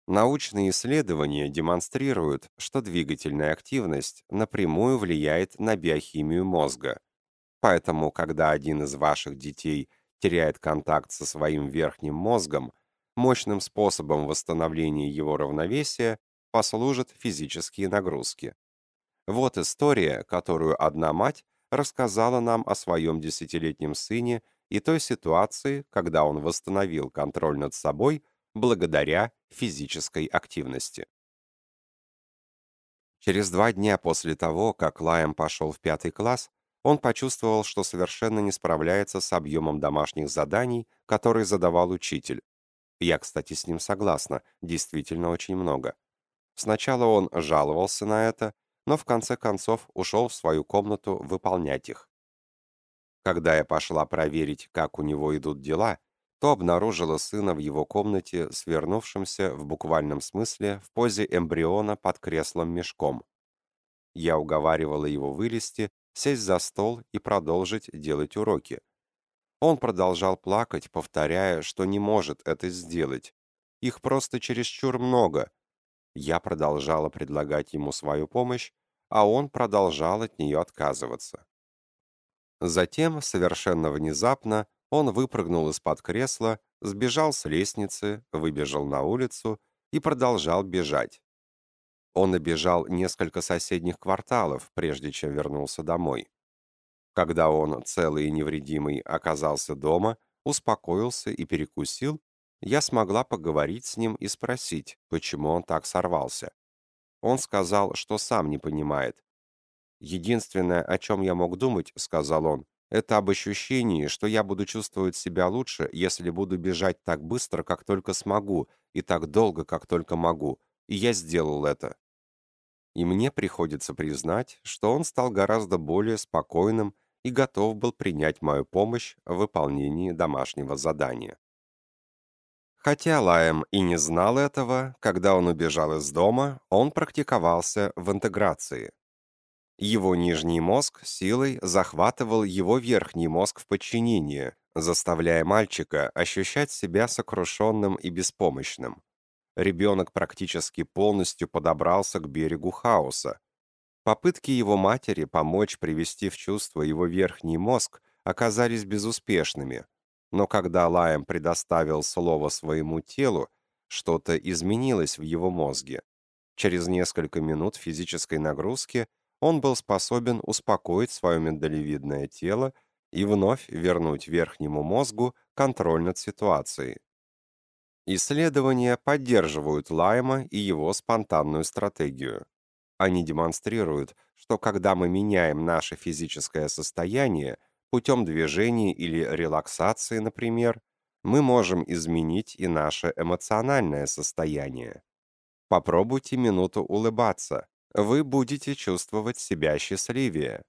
Научные исследования демонстрируют, что двигательная активность напрямую влияет на биохимию мозга. Поэтому, когда один из ваших детей теряет контакт со своим верхним мозгом, мощным способом восстановления его равновесия послужат физические нагрузки. Вот история, которую одна мать рассказала нам о своем десятилетнем сыне и той ситуации, когда он восстановил контроль над собой – благодаря физической активности. Через два дня после того, как Лайм пошел в пятый класс, он почувствовал, что совершенно не справляется с объемом домашних заданий, которые задавал учитель. Я, кстати, с ним согласна, действительно очень много. Сначала он жаловался на это, но в конце концов ушел в свою комнату выполнять их. Когда я пошла проверить, как у него идут дела, то обнаружила сына в его комнате, свернувшимся в буквальном смысле в позе эмбриона под креслом-мешком. Я уговаривала его вылезти, сесть за стол и продолжить делать уроки. Он продолжал плакать, повторяя, что не может это сделать. Их просто чересчур много. Я продолжала предлагать ему свою помощь, а он продолжал от нее отказываться. Затем, совершенно внезапно, он выпрыгнул из-под кресла, сбежал с лестницы, выбежал на улицу и продолжал бежать. Он обежал несколько соседних кварталов, прежде чем вернулся домой. Когда он, целый и невредимый, оказался дома, успокоился и перекусил, я смогла поговорить с ним и спросить, почему он так сорвался. Он сказал, что сам не понимает. «Единственное, о чем я мог думать, — сказал он, — это об ощущении, что я буду чувствовать себя лучше, если буду бежать так быстро, как только смогу, и так долго, как только могу. И я сделал это». И мне приходится признать, что он стал гораздо более спокойным и готов был принять мою помощь в выполнении домашнего задания. Хотя Лаем и не знал этого, когда он убежал из дома, он практиковался в интеграции. Его нижний мозг силой захватывал его верхний мозг в подчинение, заставляя мальчика ощущать себя сокрушенным и беспомощным. Ребенок практически полностью подобрался к берегу хаоса. Попытки его матери помочь привести в чувство его верхний мозг оказались безуспешными – но когда Лайм предоставил слово своему телу, что-то изменилось в его мозге. Через несколько минут физической нагрузки он был способен успокоить свое миндалевидное тело и вновь вернуть верхнему мозгу контроль над ситуацией. Исследования поддерживают Лайма и его спонтанную стратегию. Они демонстрируют, что когда мы меняем наше физическое состояние, Путем движения или релаксации, например, мы можем изменить и наше эмоциональное состояние. Попробуйте минуту улыбаться. Вы будете чувствовать себя счастливее.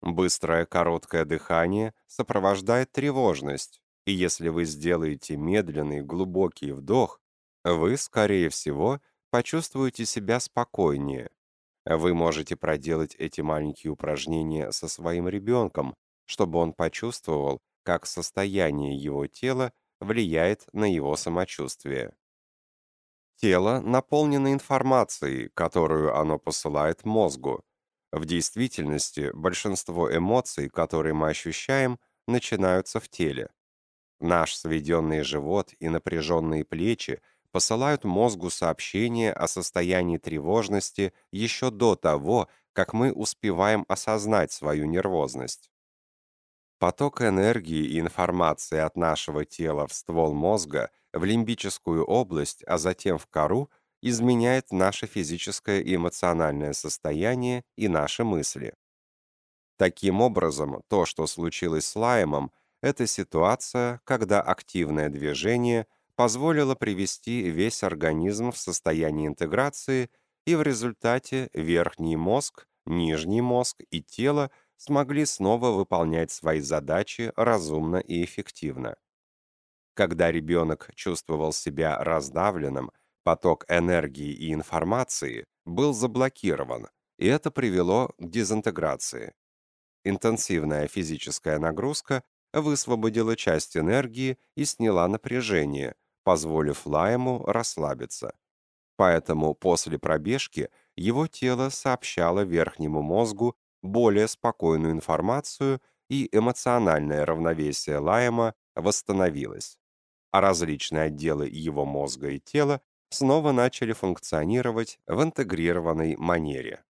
Быстрое короткое дыхание сопровождает тревожность, и если вы сделаете медленный глубокий вдох, вы, скорее всего, почувствуете себя спокойнее. Вы можете проделать эти маленькие упражнения со своим ребенком, чтобы он почувствовал, как состояние его тела влияет на его самочувствие. Тело наполнено информацией, которую оно посылает мозгу. В действительности большинство эмоций, которые мы ощущаем, начинаются в теле. Наш сведенный живот и напряженные плечи посылают мозгу сообщение о состоянии тревожности еще до того, как мы успеваем осознать свою нервозность. Поток энергии и информации от нашего тела в ствол мозга, в лимбическую область, а затем в кору, изменяет наше физическое и эмоциональное состояние и наши мысли. Таким образом, то, что случилось с Лаймом, это ситуация, когда активное движение позволило привести весь организм в состояние интеграции, и в результате верхний мозг, нижний мозг и тело – смогли снова выполнять свои задачи разумно и эффективно. Когда ребенок чувствовал себя раздавленным, поток энергии и информации был заблокирован, и это привело к дезинтеграции. Интенсивная физическая нагрузка высвободила часть энергии и сняла напряжение, позволив Лайму расслабиться. Поэтому после пробежки его тело сообщало верхнему мозгу более спокойную информацию, и эмоциональное равновесие Лайма восстановилось, а различные отделы его мозга и тела снова начали функционировать в интегрированной манере.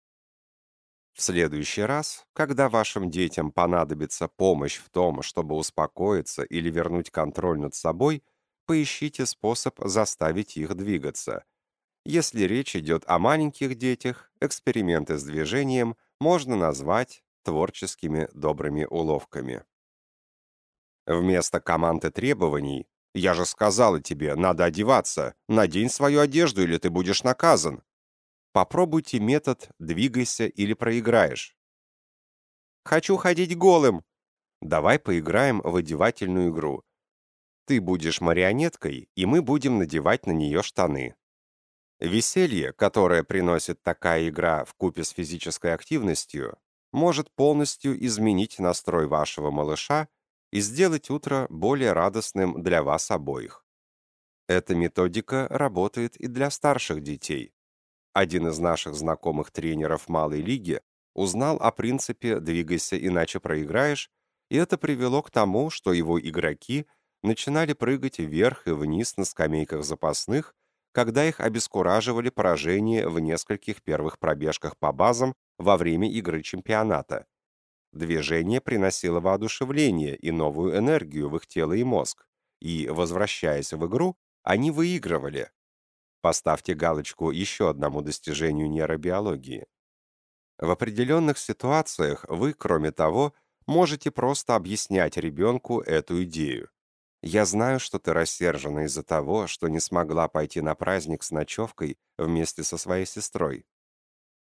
В следующий раз, когда вашим детям понадобится помощь в том, чтобы успокоиться или вернуть контроль над собой, поищите способ заставить их двигаться. Если речь идет о маленьких детях, эксперименты с движением можно назвать творческими добрыми уловками. Вместо команды требований «Я же сказала тебе, надо одеваться, надень свою одежду, или ты будешь наказан», попробуйте метод «двигайся или проиграешь». «Хочу ходить голым», давай поиграем в одевательную игру. Ты будешь марионеткой, и мы будем надевать на нее штаны. Веселье, которое приносит такая игра в купе с физической активностью, может полностью изменить настрой вашего малыша и сделать утро более радостным для вас обоих. Эта методика работает и для старших детей. Один из наших знакомых тренеров малой лиги узнал о принципе «двигайся, иначе проиграешь», и это привело к тому, что его игроки начинали прыгать вверх и вниз на скамейках запасных когда их обескураживали поражения в нескольких первых пробежках по базам во время игры чемпионата. Движение приносило воодушевление и новую энергию в их тело и мозг, и, возвращаясь в игру, они выигрывали. Поставьте галочку еще одному достижению нейробиологии. В определенных ситуациях вы, кроме того, можете просто объяснять ребенку эту идею. Я знаю, что ты рассержена из-за того, что не смогла пойти на праздник с ночевкой вместе со своей сестрой.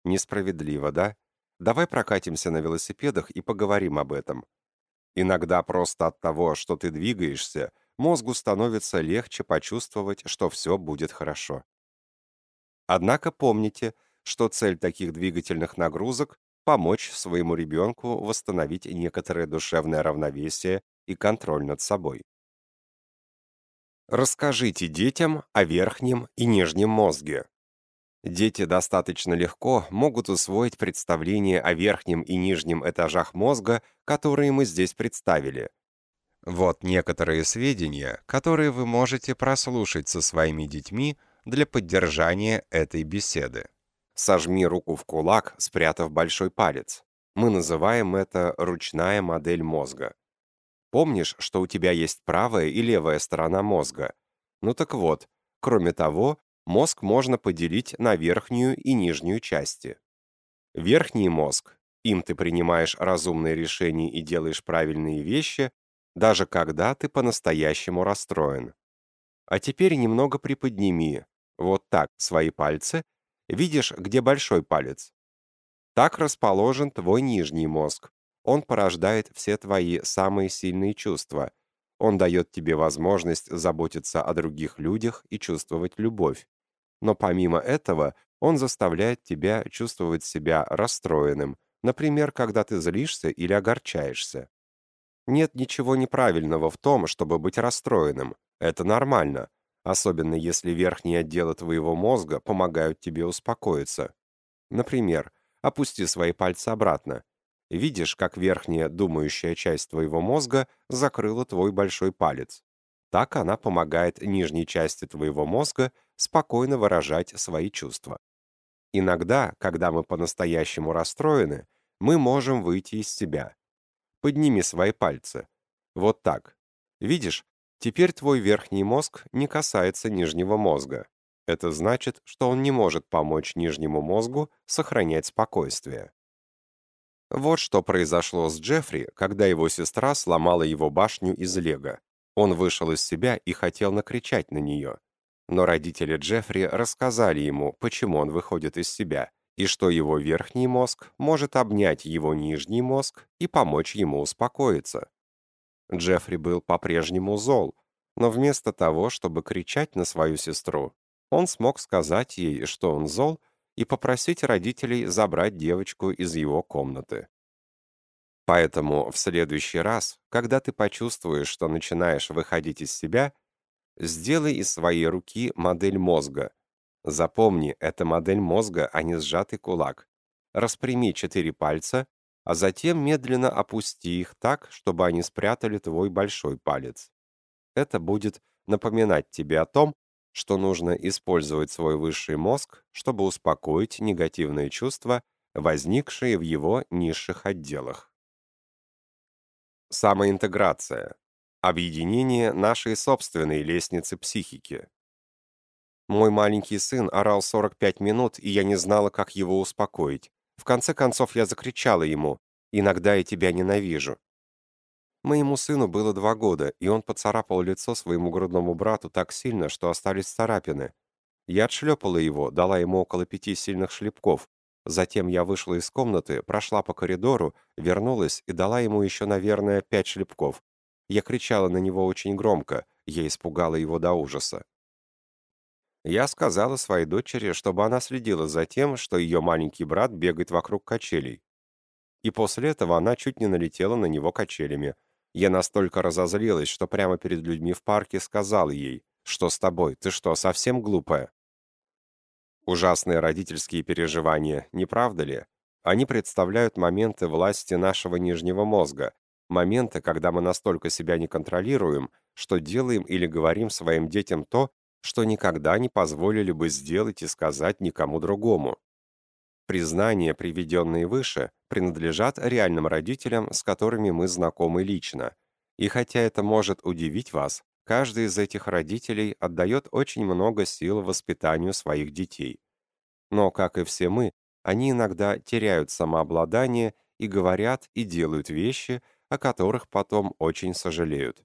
Несправедливо, да? Давай прокатимся на велосипедах и поговорим об этом. Иногда просто от того, что ты двигаешься, мозгу становится легче почувствовать, что все будет хорошо. Однако помните, что цель таких двигательных нагрузок – помочь своему ребенку восстановить некоторое душевное равновесие и контроль над собой. Расскажите детям о верхнем и нижнем мозге. Дети достаточно легко могут усвоить представление о верхнем и нижнем этажах мозга, которые мы здесь представили. Вот некоторые сведения, которые вы можете прослушать со своими детьми для поддержания этой беседы. Сожми руку в кулак, спрятав большой палец. Мы называем это ручная модель мозга. Помнишь, что у тебя есть правая и левая сторона мозга? Ну так вот, кроме того, мозг можно поделить на верхнюю и нижнюю части. Верхний мозг, им ты принимаешь разумные решения и делаешь правильные вещи, даже когда ты по-настоящему расстроен. А теперь немного приподними, вот так, свои пальцы. Видишь, где большой палец? Так расположен твой нижний мозг, он порождает все твои самые сильные чувства. Он дает тебе возможность заботиться о других людях и чувствовать любовь. Но помимо этого, он заставляет тебя чувствовать себя расстроенным, например, когда ты злишься или огорчаешься. Нет ничего неправильного в том, чтобы быть расстроенным. Это нормально, особенно если верхние отделы твоего мозга помогают тебе успокоиться. Например, опусти свои пальцы обратно Видишь, как верхняя думающая часть твоего мозга закрыла твой большой палец. Так она помогает нижней части твоего мозга спокойно выражать свои чувства. Иногда, когда мы по-настоящему расстроены, мы можем выйти из себя. Подними свои пальцы. Вот так. Видишь, теперь твой верхний мозг не касается нижнего мозга. Это значит, что он не может помочь нижнему мозгу сохранять спокойствие. Вот что произошло с Джеффри, когда его сестра сломала его башню из лего. Он вышел из себя и хотел накричать на нее. Но родители Джеффри рассказали ему, почему он выходит из себя, и что его верхний мозг может обнять его нижний мозг и помочь ему успокоиться. Джеффри был по-прежнему зол, но вместо того, чтобы кричать на свою сестру, он смог сказать ей, что он зол, и попросить родителей забрать девочку из его комнаты. Поэтому в следующий раз, когда ты почувствуешь, что начинаешь выходить из себя, сделай из своей руки модель мозга. Запомни, это модель мозга, а не сжатый кулак. Распрями четыре пальца, а затем медленно опусти их так, чтобы они спрятали твой большой палец. Это будет напоминать тебе о том, что нужно использовать свой высший мозг, чтобы успокоить негативные чувства, возникшие в его низших отделах. Самоинтеграция. Объединение нашей собственной лестницы психики. Мой маленький сын орал 45 минут, и я не знала, как его успокоить. В конце концов я закричала ему «Иногда я тебя ненавижу». Моему сыну было два года, и он поцарапал лицо своему грудному брату так сильно, что остались царапины. Я отшлепала его, дала ему около пяти сильных шлепков. Затем я вышла из комнаты, прошла по коридору, вернулась и дала ему еще, наверное, пять шлепков. Я кричала на него очень громко, я испугала его до ужаса. Я сказала своей дочери, чтобы она следила за тем, что ее маленький брат бегает вокруг качелей. И после этого она чуть не налетела на него качелями. Я настолько разозлилась, что прямо перед людьми в парке сказал ей, что с тобой, ты что, совсем глупая? Ужасные родительские переживания, не правда ли? Они представляют моменты власти нашего нижнего мозга, моменты, когда мы настолько себя не контролируем, что делаем или говорим своим детям то, что никогда не позволили бы сделать и сказать никому другому. Признания, приведенные выше, принадлежат реальным родителям, с которыми мы знакомы лично. И хотя это может удивить вас, каждый из этих родителей отдает очень много сил воспитанию своих детей. Но, как и все мы, они иногда теряют самообладание и говорят и делают вещи, о которых потом очень сожалеют.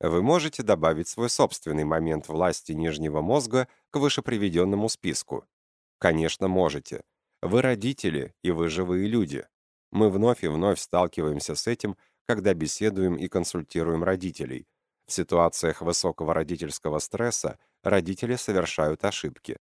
Вы можете добавить свой собственный момент власти нижнего мозга к вышеприведенному списку. Конечно, можете. Вы родители, и вы живые люди. Мы вновь и вновь сталкиваемся с этим, когда беседуем и консультируем родителей. В ситуациях высокого родительского стресса родители совершают ошибки.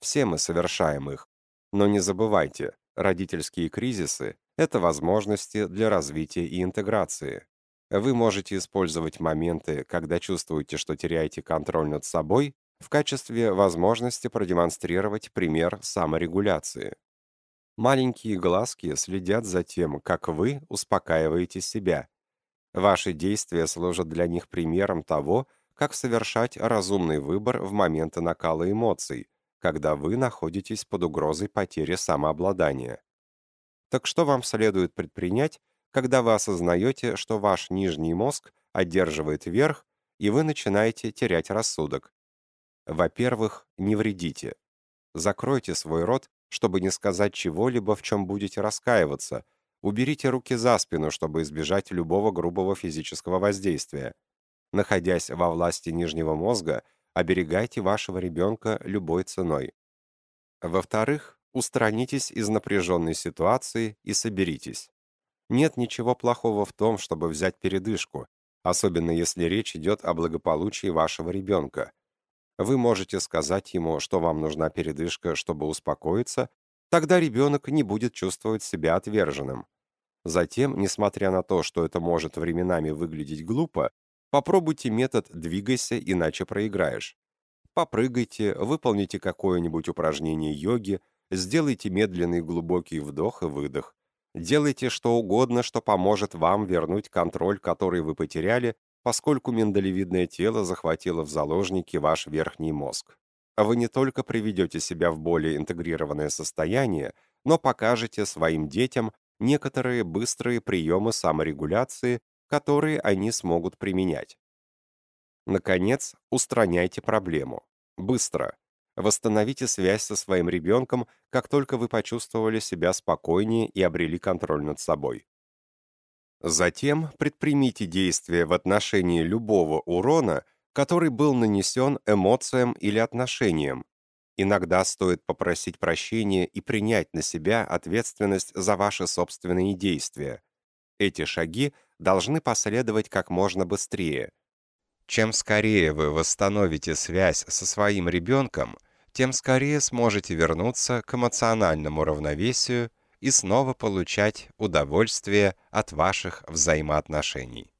Все мы совершаем их. Но не забывайте, родительские кризисы – это возможности для развития и интеграции. Вы можете использовать моменты, когда чувствуете, что теряете контроль над собой, в качестве возможности продемонстрировать пример саморегуляции. Маленькие глазки следят за тем, как вы успокаиваете себя. Ваши действия служат для них примером того, как совершать разумный выбор в моменты накала эмоций, когда вы находитесь под угрозой потери самообладания. Так что вам следует предпринять, когда вы осознаете, что ваш нижний мозг одерживает верх, и вы начинаете терять рассудок? Во-первых, не вредите. Закройте свой рот, чтобы не сказать чего-либо, в чем будете раскаиваться. Уберите руки за спину, чтобы избежать любого грубого физического воздействия. Находясь во власти нижнего мозга, оберегайте вашего ребенка любой ценой. Во-вторых, устранитесь из напряженной ситуации и соберитесь. Нет ничего плохого в том, чтобы взять передышку, особенно если речь идет о благополучии вашего ребенка. Вы можете сказать ему, что вам нужна передышка, чтобы успокоиться, тогда ребенок не будет чувствовать себя отверженным. Затем, несмотря на то, что это может временами выглядеть глупо, попробуйте метод «двигайся, иначе проиграешь». Попрыгайте, выполните какое-нибудь упражнение йоги, сделайте медленный глубокий вдох и выдох. Делайте что угодно, что поможет вам вернуть контроль, который вы потеряли, поскольку миндалевидное тело захватило в заложники ваш верхний мозг. Вы не только приведете себя в более интегрированное состояние, но покажете своим детям некоторые быстрые приемы саморегуляции, которые они смогут применять. Наконец, устраняйте проблему. Быстро. Восстановите связь со своим ребенком, как только вы почувствовали себя спокойнее и обрели контроль над собой. Затем предпримите действия в отношении любого урона, который был нанесен эмоциям или отношениям. Иногда стоит попросить прощения и принять на себя ответственность за ваши собственные действия. Эти шаги должны последовать как можно быстрее. Чем скорее вы восстановите связь со своим ребенком, тем скорее сможете вернуться к эмоциональному равновесию и снова получать удовольствие от ваших взаимоотношений.